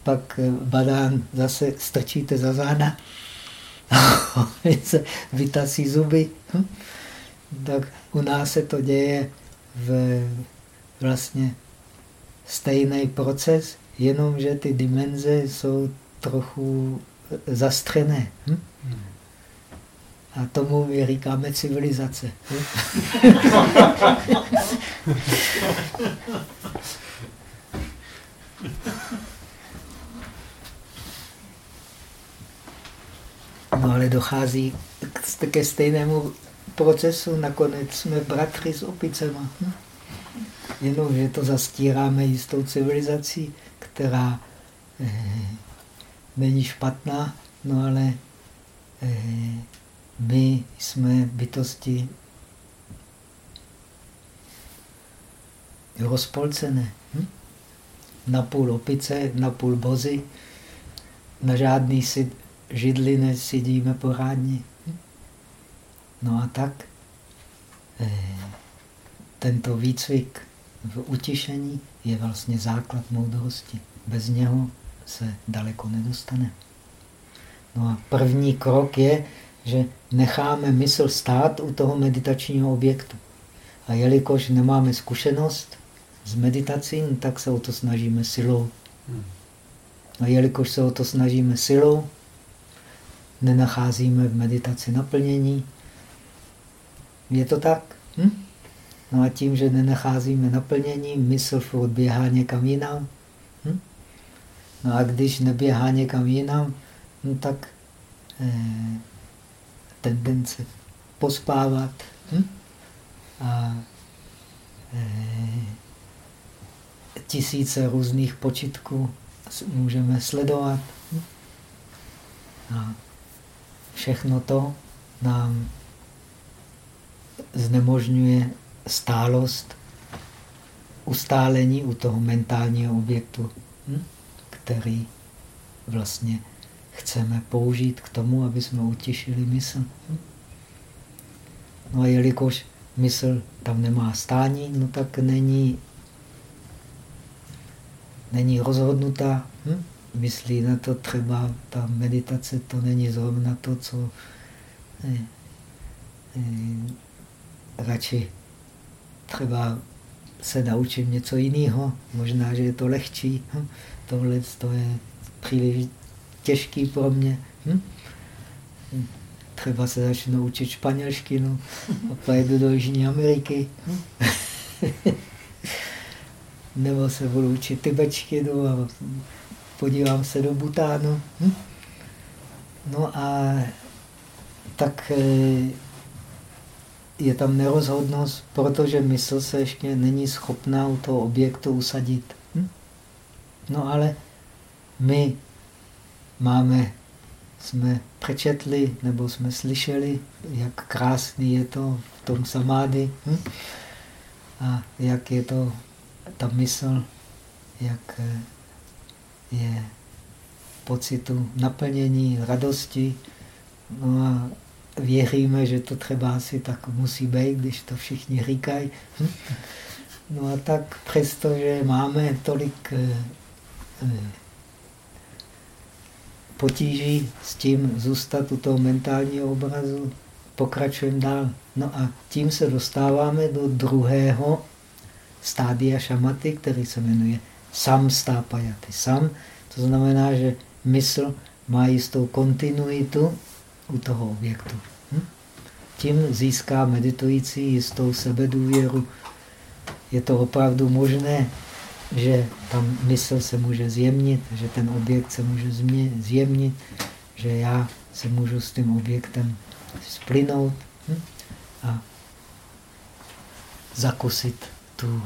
pak eh, banán zase strčíte za záda, opice vytasí zuby. Hm? Tak u nás se to děje v vlastně stejný proces, jenomže ty dimenze jsou trochu zastřené. Hm? A tomu my říkáme civilizace. No ale dochází ke stejnému procesu, nakonec jsme bratři s opicema. Hm? Jenom, že to zastíráme jistou civilizací, která eh, není špatná, no ale eh, my jsme bytosti rozpolcené. Hm? Napůl opice, napůl bozy. Na žádný si, židli nesidíme pořádně. Hm? No a tak eh, tento výcvik v utišení je vlastně základ moudrosti. Bez něho se daleko nedostane. No a první krok je, že necháme mysl stát u toho meditačního objektu. A jelikož nemáme zkušenost s meditací, no tak se o to snažíme silou. A jelikož se o to snažíme silou, nenacházíme v meditaci naplnění. Je to tak? Hm? No a tím, že nenacházíme naplnění, mysl furt běhá někam jinam. Hm? No a když neběhá někam jinam, no tak eh, tendence pospávat hm? a e, tisíce různých počitků můžeme sledovat. Hm? A všechno to nám znemožňuje stálost, ustálení u toho mentálního objektu? Který vlastně chceme použít k tomu, aby jsme utišili mysl. No a jelikož mysl tam nemá stání, no tak není, není rozhodnutá. Hm? Myslí na to třeba, ta meditace to není zrovna to, co eh, eh, radši třeba se naučím něco jiného. Možná, že je to lehčí. Hm? Tohle to je příliš těžký pro mě. Hm? Třeba se začnu učit španělštinu a pojedu do Jižní Ameriky. Hm? Nebo se budu učit tibetštinu a podívám se do Butánu. Hm? No a tak eh, je tam nerozhodnost, protože mysl se ještě není schopná u toho objektu usadit. No ale my máme, jsme přečetli nebo jsme slyšeli, jak krásný je to v tom samády hm? a jak je to ta mysl, jak eh, je pocitu naplnění, radosti. No a věříme, že to třeba asi tak musí být, když to všichni říkají. Hm? No a tak přesto, že máme tolik eh, potíží s tím zůstat u toho mentálního obrazu, pokračujeme dál. No a tím se dostáváme do druhého stádia šamaty, který se jmenuje sam stápajaty. Sam, to znamená, že mysl má jistou kontinuitu u toho objektu. Hm? Tím získá meditující jistou sebedůvěru. Je to opravdu možné, že tam mysl se může zjemnit, že ten objekt se může zjemnit, že já se můžu s tím objektem splynout hm? a zakusit tu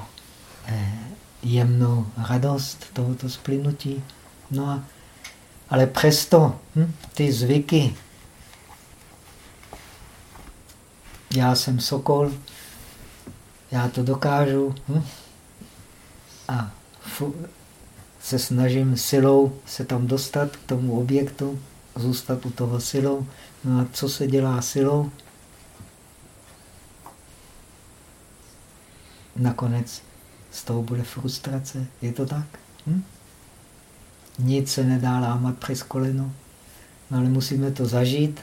eh, jemnou radost tohoto splynutí. No a, ale přesto hm, ty zvyky, já jsem sokol, já to dokážu hm, a se snažím silou se tam dostat k tomu objektu, zůstat u toho silou. No a co se dělá silou? Nakonec z toho bude frustrace. Je to tak? Hm? Nic se nedá lámat přes koleno. No ale musíme to zažít,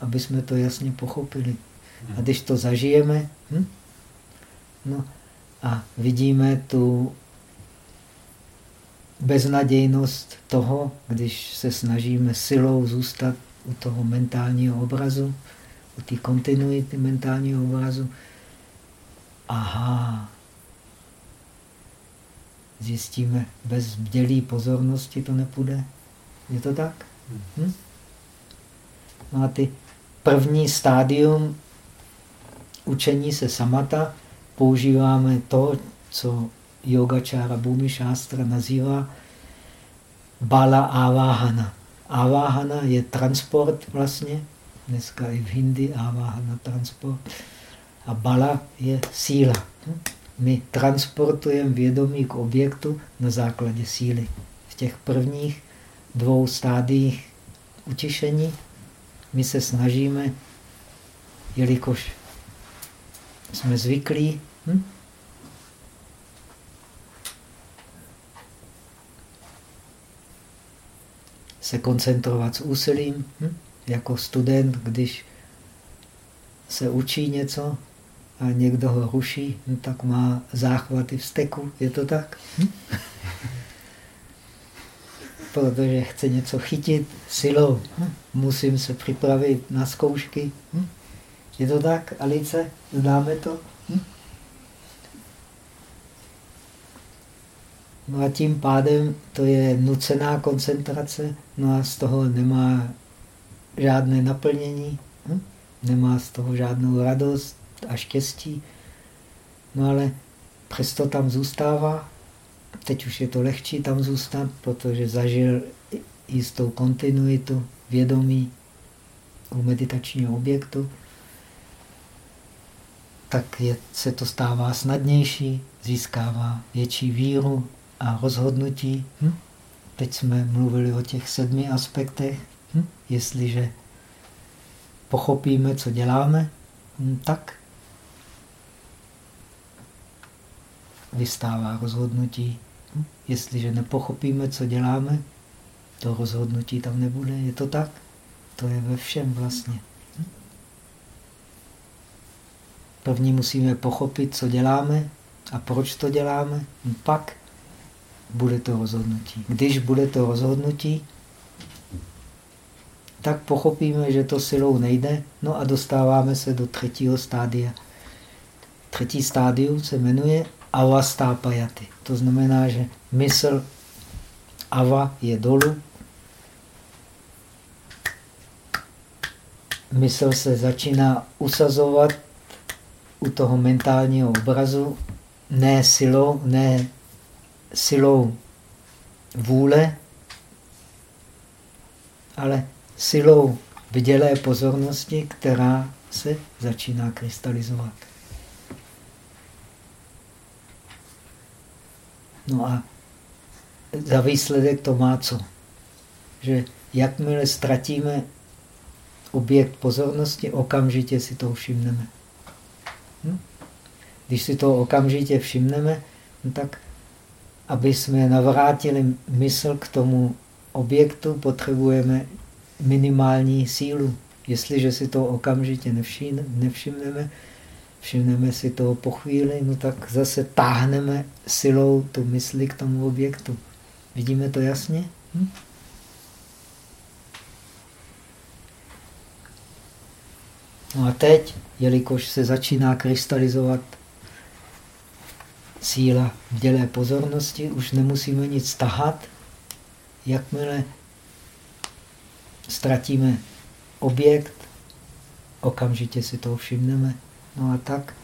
aby jsme to jasně pochopili. A když to zažijeme, hm? no a vidíme tu beznadějnost toho, když se snažíme silou zůstat u toho mentálního obrazu, u té kontinuity mentálního obrazu. Aha, zjistíme, bez bdělé pozornosti to nepůjde. Je to tak? Hm? No a ty první stádium učení se samata používáme to, co yogačára Bhumi Shastra nazývá bala aváhana. Aváhana je transport vlastně, dneska i v Hindi aváhana transport. A bala je síla. My transportujeme vědomí k objektu na základě síly. V těch prvních dvou stádiích utišení my se snažíme, jelikož jsme zvyklí, hm? Se koncentrovat s úsilím, hm? jako student, když se učí něco, a někdo ho ruší, no tak má záchvaty vzteku. Je to tak? Hm? Protože chce něco chytit silou. Hm? Musím se připravit na zkoušky. Hm? Je to tak, Alice? Známe to? Hm? No a tím pádem to je nucená koncentrace, no a z toho nemá žádné naplnění, hm? nemá z toho žádnou radost, a štěstí. No ale přesto tam zůstává. Teď už je to lehčí tam zůstat, protože zažil jistou kontinuitu vědomí u meditačního objektu. tak je, se to stává snadnější, získává větší víru a rozhodnutí. Hm? Teď jsme mluvili o těch sedmi aspektech. Hm? Jestliže pochopíme, co děláme, hm, tak vystává rozhodnutí. Hm? Jestliže nepochopíme, co děláme, to rozhodnutí tam nebude. Je to tak? To je ve všem vlastně. Hm? První musíme pochopit, co děláme a proč to děláme. Hm, pak bude to rozhodnutí. Když bude to rozhodnutí, tak pochopíme, že to silou nejde, no a dostáváme se do třetího stádia. Třetí stádium se jmenuje avastápajaty. To znamená, že mysl ava je dolů, mysl se začíná usazovat u toho mentálního obrazu, ne silou, ne silou vůle, ale silou vdělé pozornosti, která se začíná krystalizovat. No a za výsledek to má co? Že jakmile ztratíme objekt pozornosti, okamžitě si to všimneme. Hm? Když si to okamžitě všimneme, no tak aby jsme navrátili mysl k tomu objektu, potřebujeme minimální sílu. Jestliže si to okamžitě nevšimneme, všimneme si to po chvíli, no tak zase táhneme silou tu mysli k tomu objektu. Vidíme to jasně? Hm? No a teď, jelikož se začíná krystalizovat síla v dělé pozornosti, už nemusíme nic tahat. Jakmile ztratíme objekt, okamžitě si to všimneme. No a tak,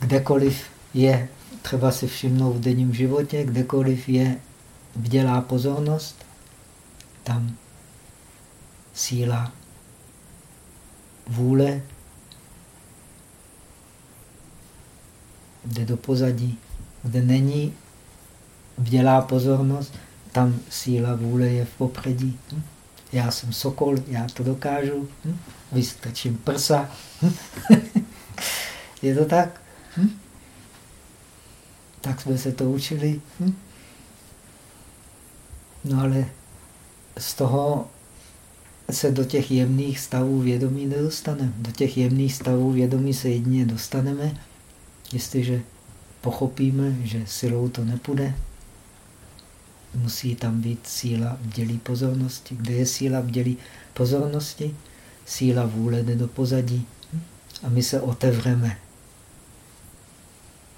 kdekoliv je, třeba si všimnout v denním životě, kdekoliv je vdělá pozornost, tam síla vůle jde do pozadí. Kde není vdělá pozornost, tam síla vůle je v popředí. Hm? Já jsem sokol, já to dokážu. Hm? Vystrčím prsa. Je to tak? Hm? Tak jsme se to učili. No ale z toho se do těch jemných stavů vědomí nedostaneme. Do těch jemných stavů vědomí se jedině dostaneme, jestliže pochopíme, že silou to nepůjde. Musí tam být síla v dělí pozornosti. Kde je síla v dělí pozornosti? Síla vůle jde do pozadí. A my se otevřeme.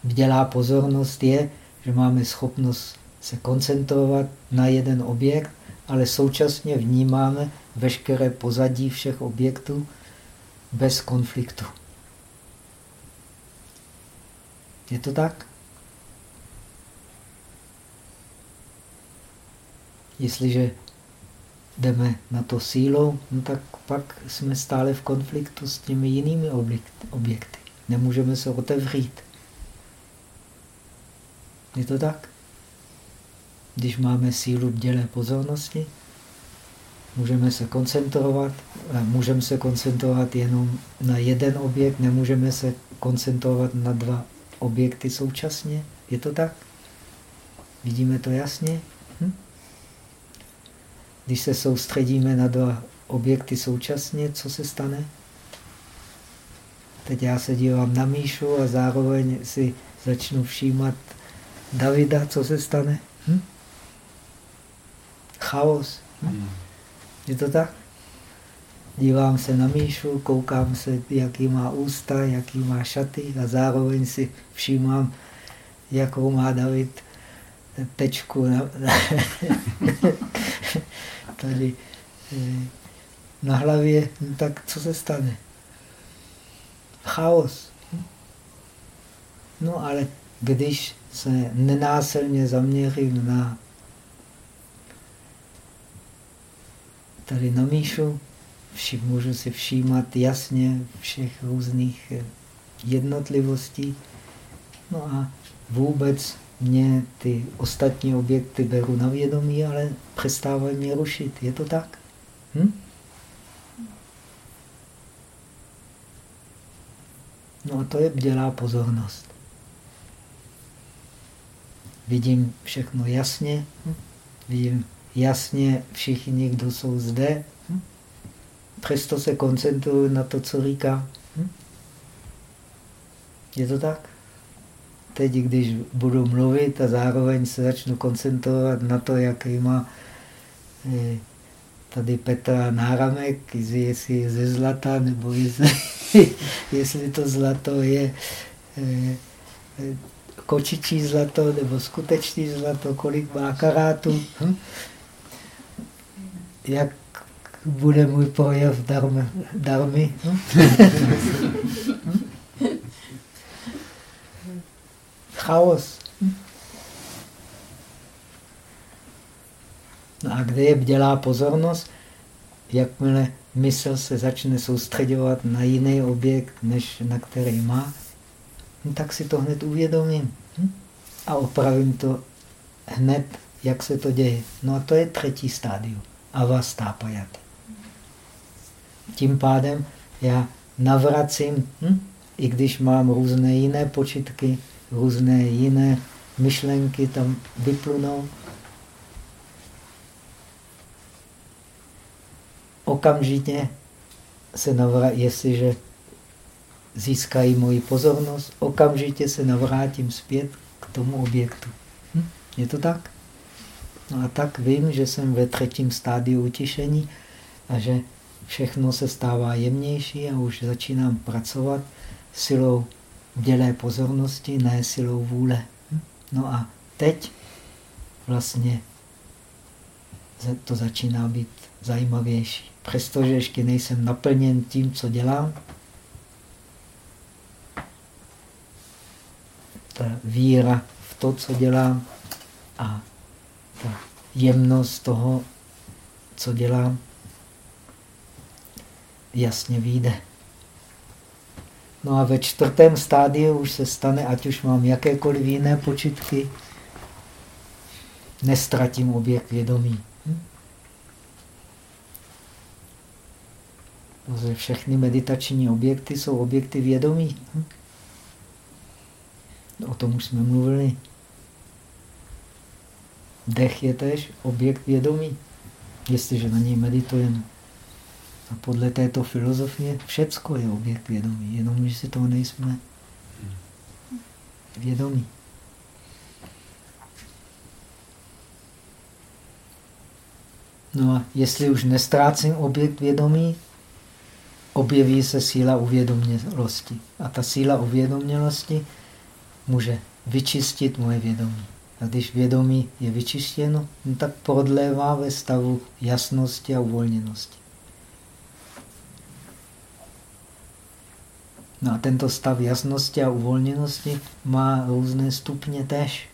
Vdělá pozornost je, že máme schopnost se koncentrovat na jeden objekt, ale současně vnímáme veškeré pozadí všech objektů bez konfliktu. Je to tak? Jestliže jdeme na to sílou, no tak pak jsme stále v konfliktu s těmi jinými objekty. Nemůžeme se otevřít. Je to tak? Když máme sílu dělé pozornosti, můžeme se koncentrovat, můžeme se koncentrovat jenom na jeden objekt, nemůžeme se koncentrovat na dva objekty současně. Je to tak? Vidíme to jasně? Hm? Když se soustředíme na dva objekty současně, co se stane? Teď já se dívám na Míšu a zároveň si začnu všímat Davida, co se stane? Hm? Chaos. Hm? Hmm. Je to tak? Dívám se na Míšu, koukám se, jaký má ústa, jaký má šaty a zároveň si všímám, jakou má David tečku na, tady eh, na hlavě, no tak co se stane? Chaos. No ale když se nenásilně zaměřím na tady na Míšu, vši, můžu si všímat jasně všech různých eh, jednotlivostí. No a vůbec mě ty ostatní objekty beru na vědomí, ale přestávají mě rušit. Je to tak? Hm? No a to je bdělá pozornost. Vidím všechno jasně, hm? vidím jasně všichni, kdo jsou zde. Přesto se koncentruju na to, co říká. Hm? Je to tak? Teď, když budu mluvit a zároveň se začnu koncentrovat na to, jaký má eh, tady Petra náramek, jestli je ze zlata, nebo jestli, jestli to zlato je eh, kočičí zlato, nebo skutečný zlato, kolik má karátů. Hm? Jak bude můj projev darmy? darmy hm? Chaos. No a kde je bdělá pozornost? Jakmile mysl se začne soustředovat na jiný objekt, než na který má, no tak si to hned uvědomím. Hm? A opravím to hned, jak se to děje. No a to je třetí stádium. Avastápajat. Tím pádem já navracím, hm? i když mám různé jiné počitky, různé jiné myšlenky tam vyplunou, okamžitě se navrátím, jestliže získají moji pozornost, okamžitě se navrátím zpět k tomu objektu. Hm? Je to tak? No a tak vím, že jsem ve třetím stádiu utišení a že všechno se stává jemnější a už začínám pracovat silou dělé pozornosti, ne silou vůle. Hm? No a teď vlastně to začíná být zajímavější. Přestože ještě nejsem naplněn tím, co dělám, ta víra v to, co dělám a ta jemnost toho, co dělám, jasně vyjde. No a ve čtvrtém stádiu už se stane, ať už mám jakékoliv jiné počitky, nestratím objekt vědomí. Hm? Protože všechny meditační objekty jsou objekty vědomí. Hm? O tom už jsme mluvili. Dech je tež objekt vědomí, jestliže na něj meditujeme. Podle této filozofie všecko je objekt vědomí, jenom že si toho nejsme vědomí. No a jestli už nestrácím objekt vědomí, objeví se síla uvědomělosti. A ta síla uvědomělosti může vyčistit moje vědomí. A když vědomí je vyčištěno, no tak prodlévá ve stavu jasnosti a uvolněnosti. No a tento stav jasnosti a uvolněnosti má různé stupně tež.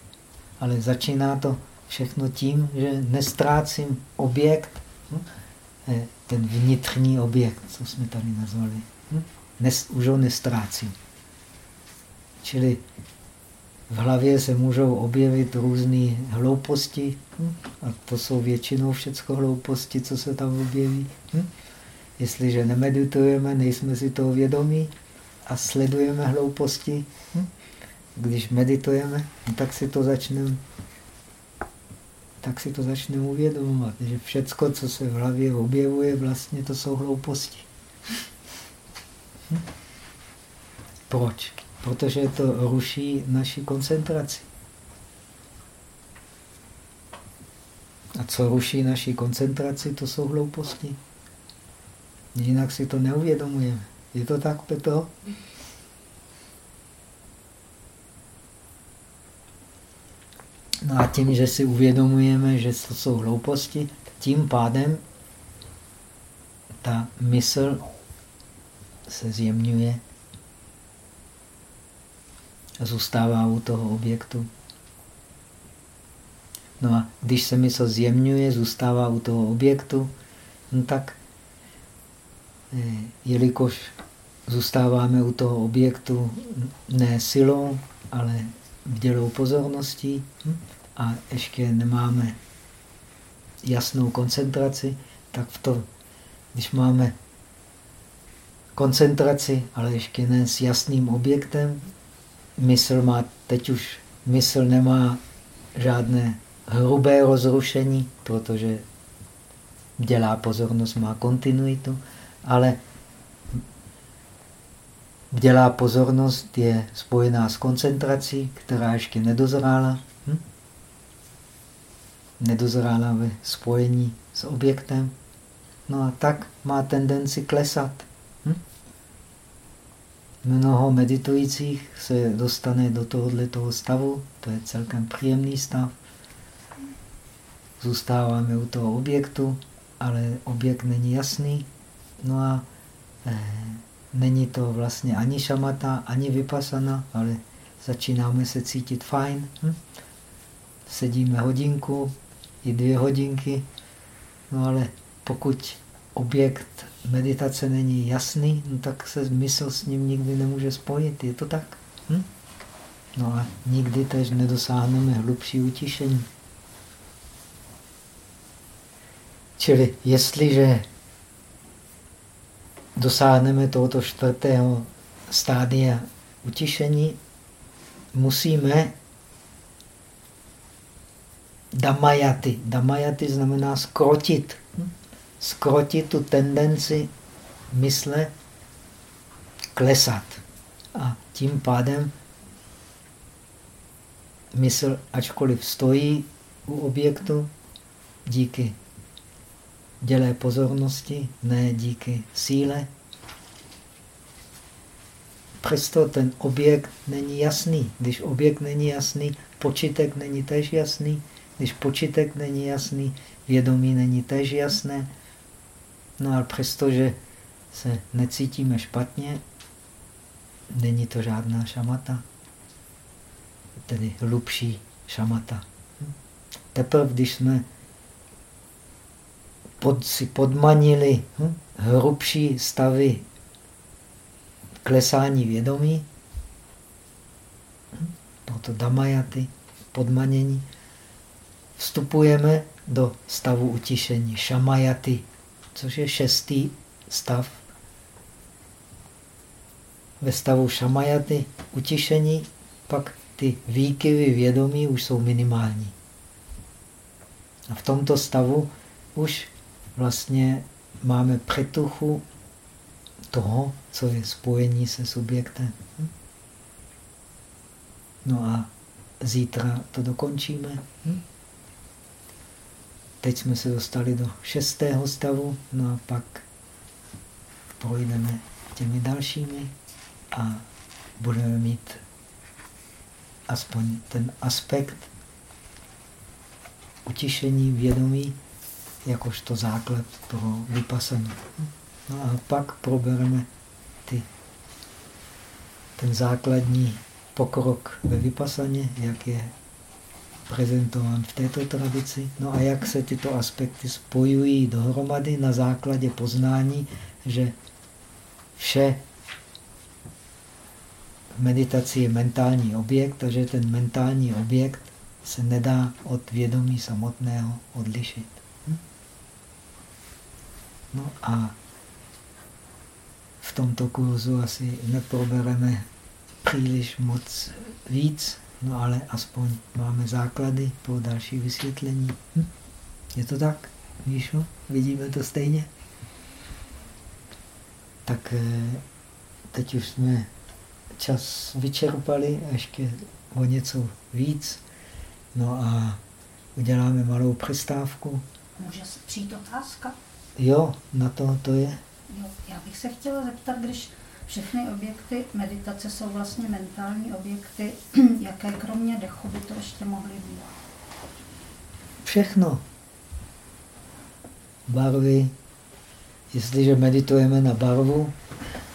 Ale začíná to všechno tím, že nestrácím objekt, hm, eh, ten vnitřní objekt, co jsme tady nazvali. Hm, už ho nestrácím. Čili v hlavě se můžou objevit různé hlouposti, hm, a to jsou většinou všechno hlouposti, co se tam objeví. Jestliže nemeditujeme, nejsme si toho vědomí, a sledujeme hlouposti, hm? když meditujeme, tak si to začneme tak si to začneme uvědomovat, že všecko, co se v hlavě objevuje, vlastně to jsou hlouposti. Hm? Proč? Protože to ruší naši koncentraci. A co ruší naši koncentraci, to jsou hlouposti. Jinak si to neuvědomujeme. Je to tak, Petro? No a tím, že si uvědomujeme, že to jsou hlouposti, tím pádem ta mysl se zjemňuje a zůstává u toho objektu. No a když se mysl zjemňuje, zůstává u toho objektu, no tak eh, jelikož zůstáváme u toho objektu ne silou, ale vdělou pozorností a ještě nemáme jasnou koncentraci, tak v to, když máme koncentraci, ale ještě ne s jasným objektem, mysl má, teď už mysl nemá žádné hrubé rozrušení, protože dělá pozornost, má kontinuitu, ale dělá pozornost je spojená s koncentrací, která ještě nedozrála. Hm? Nedozrála ve spojení s objektem. No a tak má tendenci klesat. Hm? Mnoho meditujících se dostane do tohoto stavu, to je celkem příjemný stav. Zůstáváme u toho objektu, ale objekt není jasný. No a eh, není to vlastně ani šamata, ani vypasana, ale začínáme se cítit fajn. Hm? Sedíme hodinku, i dvě hodinky, no ale pokud objekt meditace není jasný, no tak se mysl s ním nikdy nemůže spojit. Je to tak? Hm? No a nikdy tež nedosáhneme hlubší utišení. Čili jestliže dosáhneme tohoto čtvrtého stádia utišení, musíme damajaty. Damajaty znamená skrotit. Skrotit tu tendenci mysle klesat. A tím pádem mysl, ačkoliv stojí u objektu, díky dělé pozornosti, ne díky síle. Přesto ten objekt není jasný. Když objekt není jasný, počitek není tež jasný. Když počitek není jasný, vědomí není tež jasné. No ale přestože se necítíme špatně, není to žádná šamata, tedy hlubší šamata. Teprve, když jsme pod, si podmanili hm, hrubší stavy klesání vědomí, hm, tohoto damajaty, podmanění, vstupujeme do stavu utišení, šamajaty, což je šestý stav. Ve stavu šamajaty, utišení, pak ty výkyvy vědomí už jsou minimální. A v tomto stavu už vlastně máme přetuchu toho, co je spojení se subjektem. No a zítra to dokončíme. Teď jsme se dostali do šestého stavu, no a pak projdeme těmi dalšími a budeme mít aspoň ten aspekt utišení vědomí jakožto základ pro vypasanu. No a pak probereme ty, ten základní pokrok ve vypasaně, jak je prezentován v této tradici. No a jak se tyto aspekty spojují dohromady na základě poznání, že vše v meditaci je mentální objekt a že ten mentální objekt se nedá od vědomí samotného odlišit. No a v tomto kurzu asi neprobereme příliš moc víc, no ale aspoň máme základy pro další vysvětlení. Hm? Je to tak, Míšo? Vidíme to stejně? Tak eh, teď už jsme čas vyčerpali, ještě o něco víc. No a uděláme malou přestávku. Může přijít otázka? Jo, na to to je. Jo, já bych se chtěla zeptat, když všechny objekty meditace jsou vlastně mentální objekty, jaké kromě dechu by to ještě mohly být? Všechno. Barvy. Jestliže meditujeme na barvu,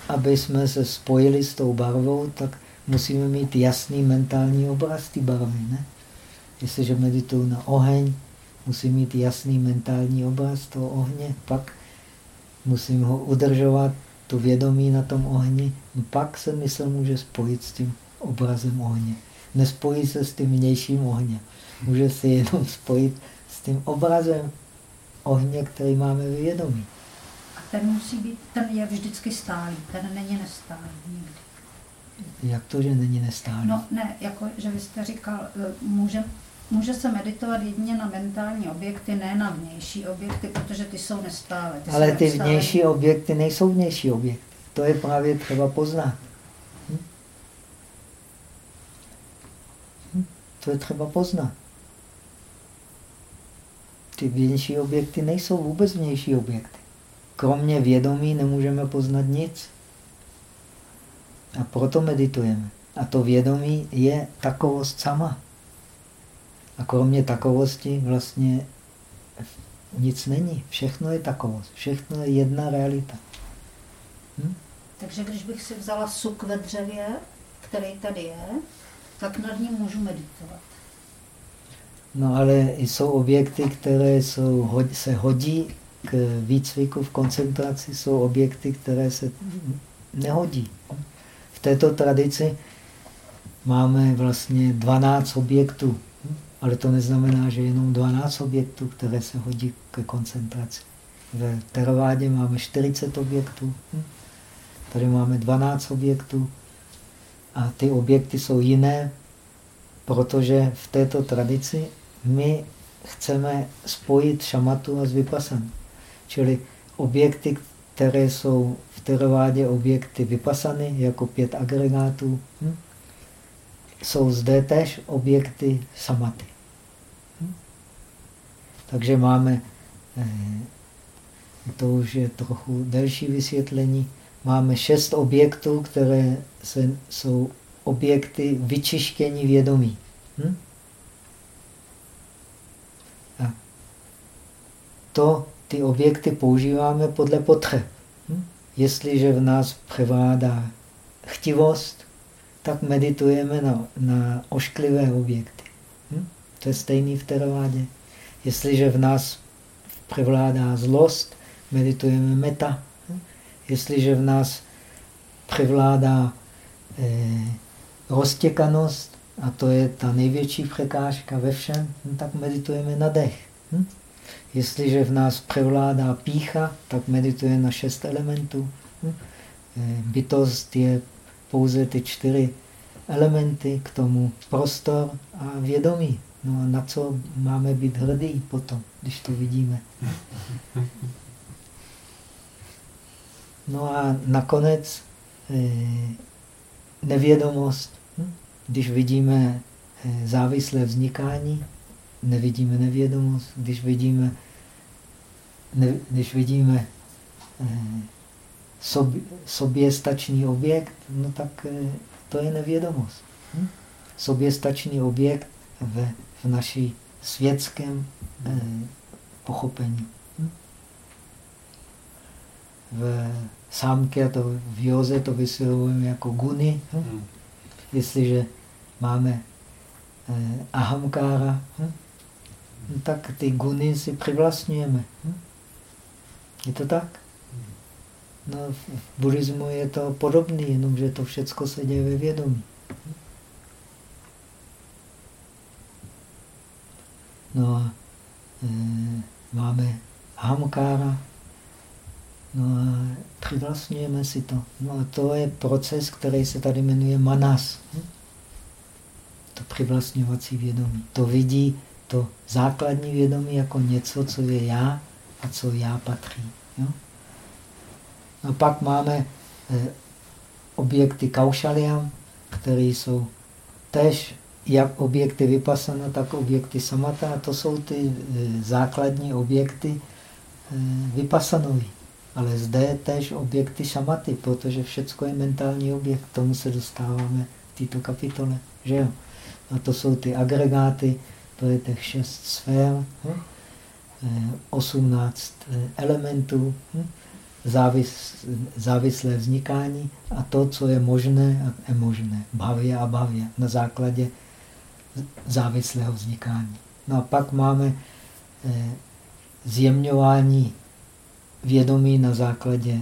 aby jsme se spojili s tou barvou, tak musíme mít jasný mentální obraz té barvy. Ne? Jestliže medituju na oheň, musí mít jasný mentální obraz toho ohně, pak musím ho udržovat, to vědomí na tom ohni, pak se mysl může spojit s tím obrazem ohně. Nespojí se s tím vnějším ohněm. Může se jenom spojit s tím obrazem ohně, který máme vědomí. A ten musí být, ten je vždycky stálý, ten není nestálý nikdy. Jak to, že není nestálý? No ne, jako, že vy jste říkal, eh, může, se meditovat jedině na mentální objekty, ne na vnější objekty, protože ty jsou nestále. Ty Ale ty vnější objekty nejsou vnější objekty. To je právě třeba poznat. Hm? Hm? To je třeba poznat. Ty vnější objekty nejsou vůbec vnější objekty. Kromě vědomí nemůžeme poznat nic. A proto meditujeme. A to vědomí je takovost sama. A kromě takovosti vlastně nic není. Všechno je takovost. Všechno je jedna realita. Hm? Takže když bych si vzala suk ve dřevě, který tady je, tak nad ním můžu meditovat. No ale jsou objekty, které jsou, se hodí k výcviku v koncentraci, jsou objekty, které se nehodí. V této tradici máme vlastně 12 objektů, ale to neznamená, že jenom 12 objektů, které se hodí ke koncentraci. Ve teravádě máme 40 objektů, tady máme 12 objektů a ty objekty jsou jiné, protože v této tradici my chceme spojit šamatu a s vypasanou. Čili objekty, které jsou v teravádě objekty vypasany, jako pět agregátů, jsou zde tež objekty samaty. Takže máme, eh, to už je trochu delší vysvětlení, máme šest objektů, které se, jsou objekty vyčištění vědomí. Hm? A to, ty objekty používáme podle potřeb. Hm? Jestliže v nás převládá chtivost, tak meditujeme na, na ošklivé objekty. Hm? To je stejný v teravádě. Jestliže v nás převládá zlost, meditujeme meta. Jestliže v nás převládá eh, roztěkanost, a to je ta největší překážka ve všem, hm, tak meditujeme na dech. Hm? Jestliže v nás převládá pícha, tak medituje na šest elementů. Hm? Eh, bytost je pouze ty čtyři elementy, k tomu prostor a vědomí. No a na co máme být hrdí potom, když to vidíme. No a nakonec eh, nevědomost. Hm? Když vidíme eh, závislé vznikání, nevidíme nevědomost. Když vidíme, ne, když vidíme sobě, soběstačný objekt, no tak eh, to je nevědomost. Hm? Soběstačný objekt ve, v naší světském eh, pochopení. Hm? V sámky a to v józe to vysvětlujeme jako guny. Hm? hm? Jestliže máme eh, ahamkára, hm? no tak ty guny si přivlastňujeme. Je to tak? No, v buddhismu je to podobné, jenomže to všechno se děje ve vědomí. No a e, máme hamkára, no a přivlastňujeme si to. No a to je proces, který se tady jmenuje manas. To přivlastňovací vědomí. To vidí to základní vědomí jako něco, co je já a co já patří. Jo? A pak máme eh, objekty kaušaliam, které jsou tež jak objekty vypasana, tak objekty samata. To jsou ty eh, základní objekty eh, vypasanový. Ale zde je tež objekty šamaty, protože všechno je mentální objekt. K tomu se dostáváme v této kapitole. Že jo? A to jsou ty agregáty, to je těch šest sfér, 18 elementů. Hm? závis, závislé vznikání a to, co je možné a nemožné. Bhavě a bhavě na základě závislého vznikání. No a pak máme eh, zjemňování vědomí na základě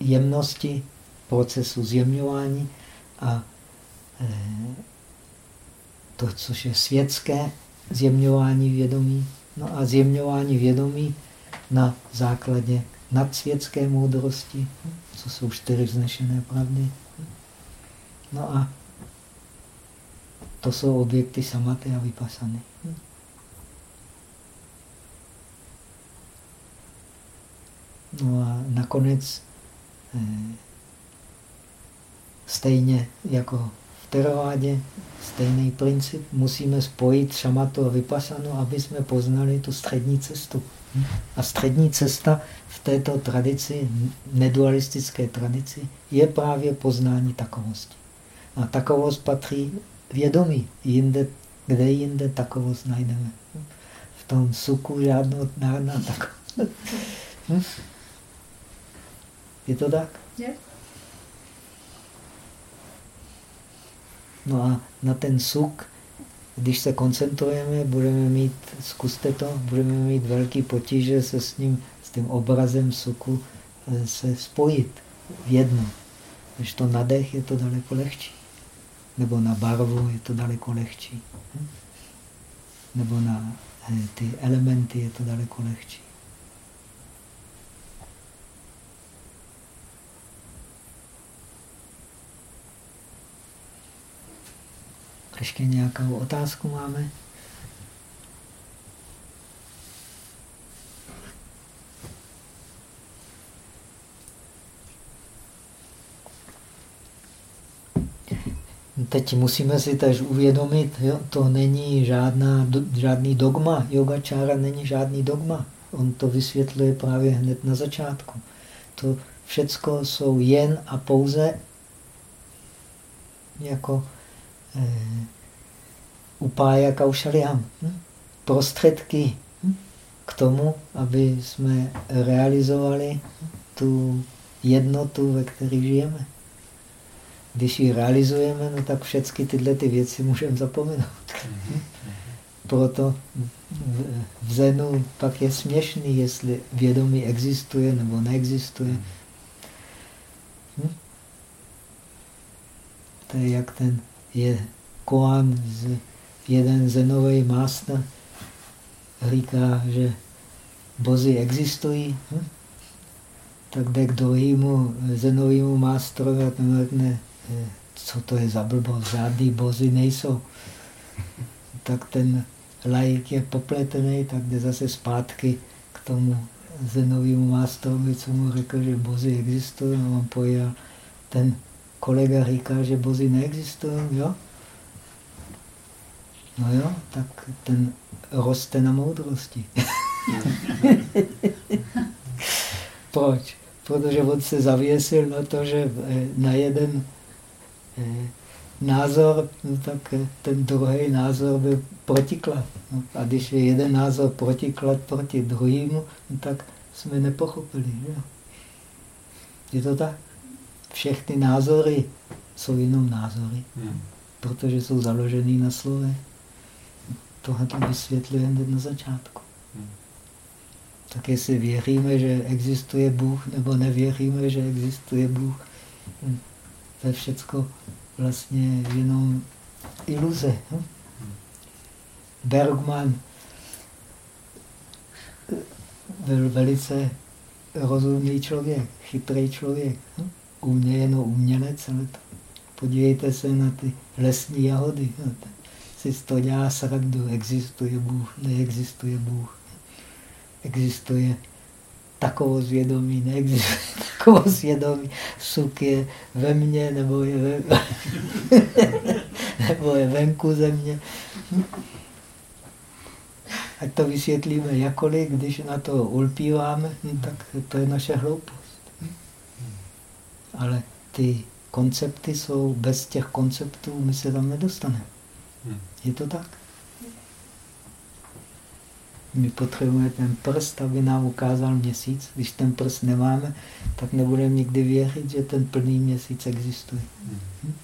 jemnosti, procesu zjemňování a eh, to, což je světské zjemňování vědomí. No a zjemňování vědomí na základě nadsvětské moudrosti, co jsou čtyři vznešené pravdy. No a to jsou objekty samaty a vypasany. No a nakonec eh, stejně jako v teravádě, stejný princip, musíme spojit šamatu a vypasanu, aby jsme poznali tu střední cestu. A střední cesta v této tradici, nedualistické tradici, je právě poznání takovosti. A takovost patří vědomí. Jinde, kde jinde takovost najdeme? V tom suku žádnou žádná takovost. Hm? Je to tak? Je. No a na ten suk, když se koncentrujeme, budeme mít, zkuste to, budeme mít velký potíže se s ním, s tím obrazem suku eh, se spojit v jedno. Když to na dech je to daleko lehčí. Nebo na barvu je to daleko lehčí. Nebo na eh, ty elementy je to daleko lehčí. Ještě nějakou otázku máme? Teď musíme si tež uvědomit, jo, to není žádná, žádný dogma. Yogačára není žádný dogma. On to vysvětluje právě hned na začátku. To všecko jsou jen a pouze jako eh, upája kaušaliam. Hm? Prostředky hm? k tomu, aby jsme realizovali tu jednotu, ve které žijeme. Když ji realizujeme, no tak všechny tyhle ty věci můžeme zapomenout. Hm? Proto v Zenu pak je směšný, jestli vědomí existuje nebo neexistuje. Hm? To je jak ten je koan, z, jeden zenový master říká, že bozy existují, hm? tak jde k druhému zenovému mástrovi a ten řekne, co to je za blbost, žádný bozy nejsou. Tak ten laik je popletený, tak jde zase zpátky k tomu zenovému mástrovi, co mu řekl, že bozy existují, a on pojel. Ten kolega říká, že bozy neexistují, jo? No jo, tak ten roste na moudrosti. Proč? Protože on se zavěsil na to, že na jeden názor, no tak eh, ten druhý názor byl protiklad. No, a když je jeden názor protiklad proti druhému, no tak jsme nepochopili. Že? Je to tak? Všechny názory jsou jenom názory, hmm. protože jsou založený na slovech. Tohle to vysvětluje hned na začátku. Hmm. Tak jestli věříme, že existuje Bůh, nebo nevěříme, že existuje Bůh, hm, to je všecko vlastně jenom iluze. Hm? Bergman byl velice rozumný člověk, chytrý člověk. Hm? Umě jenom umělec, ale to. podívejte se na ty lesní jahody. No, si to dělá srandu. Existuje Bůh, neexistuje Bůh. Existuje takovou zvědomí, neexistuje takovou zvědomí. Suk je ve mně, nebo je, ve, nebo je venku ze mě. Ať to vysvětlíme jakoliv, když na to ulpíváme, no tak to je naše hloupost. Ale ty koncepty jsou, bez těch konceptů my se tam nedostaneme. Hmm. Je to tak? My potřebujeme ten prst, aby nám ukázal měsíc. Když ten prst nemáme, tak nebudeme nikdy věřit, že ten plný měsíc existuje. Hmm.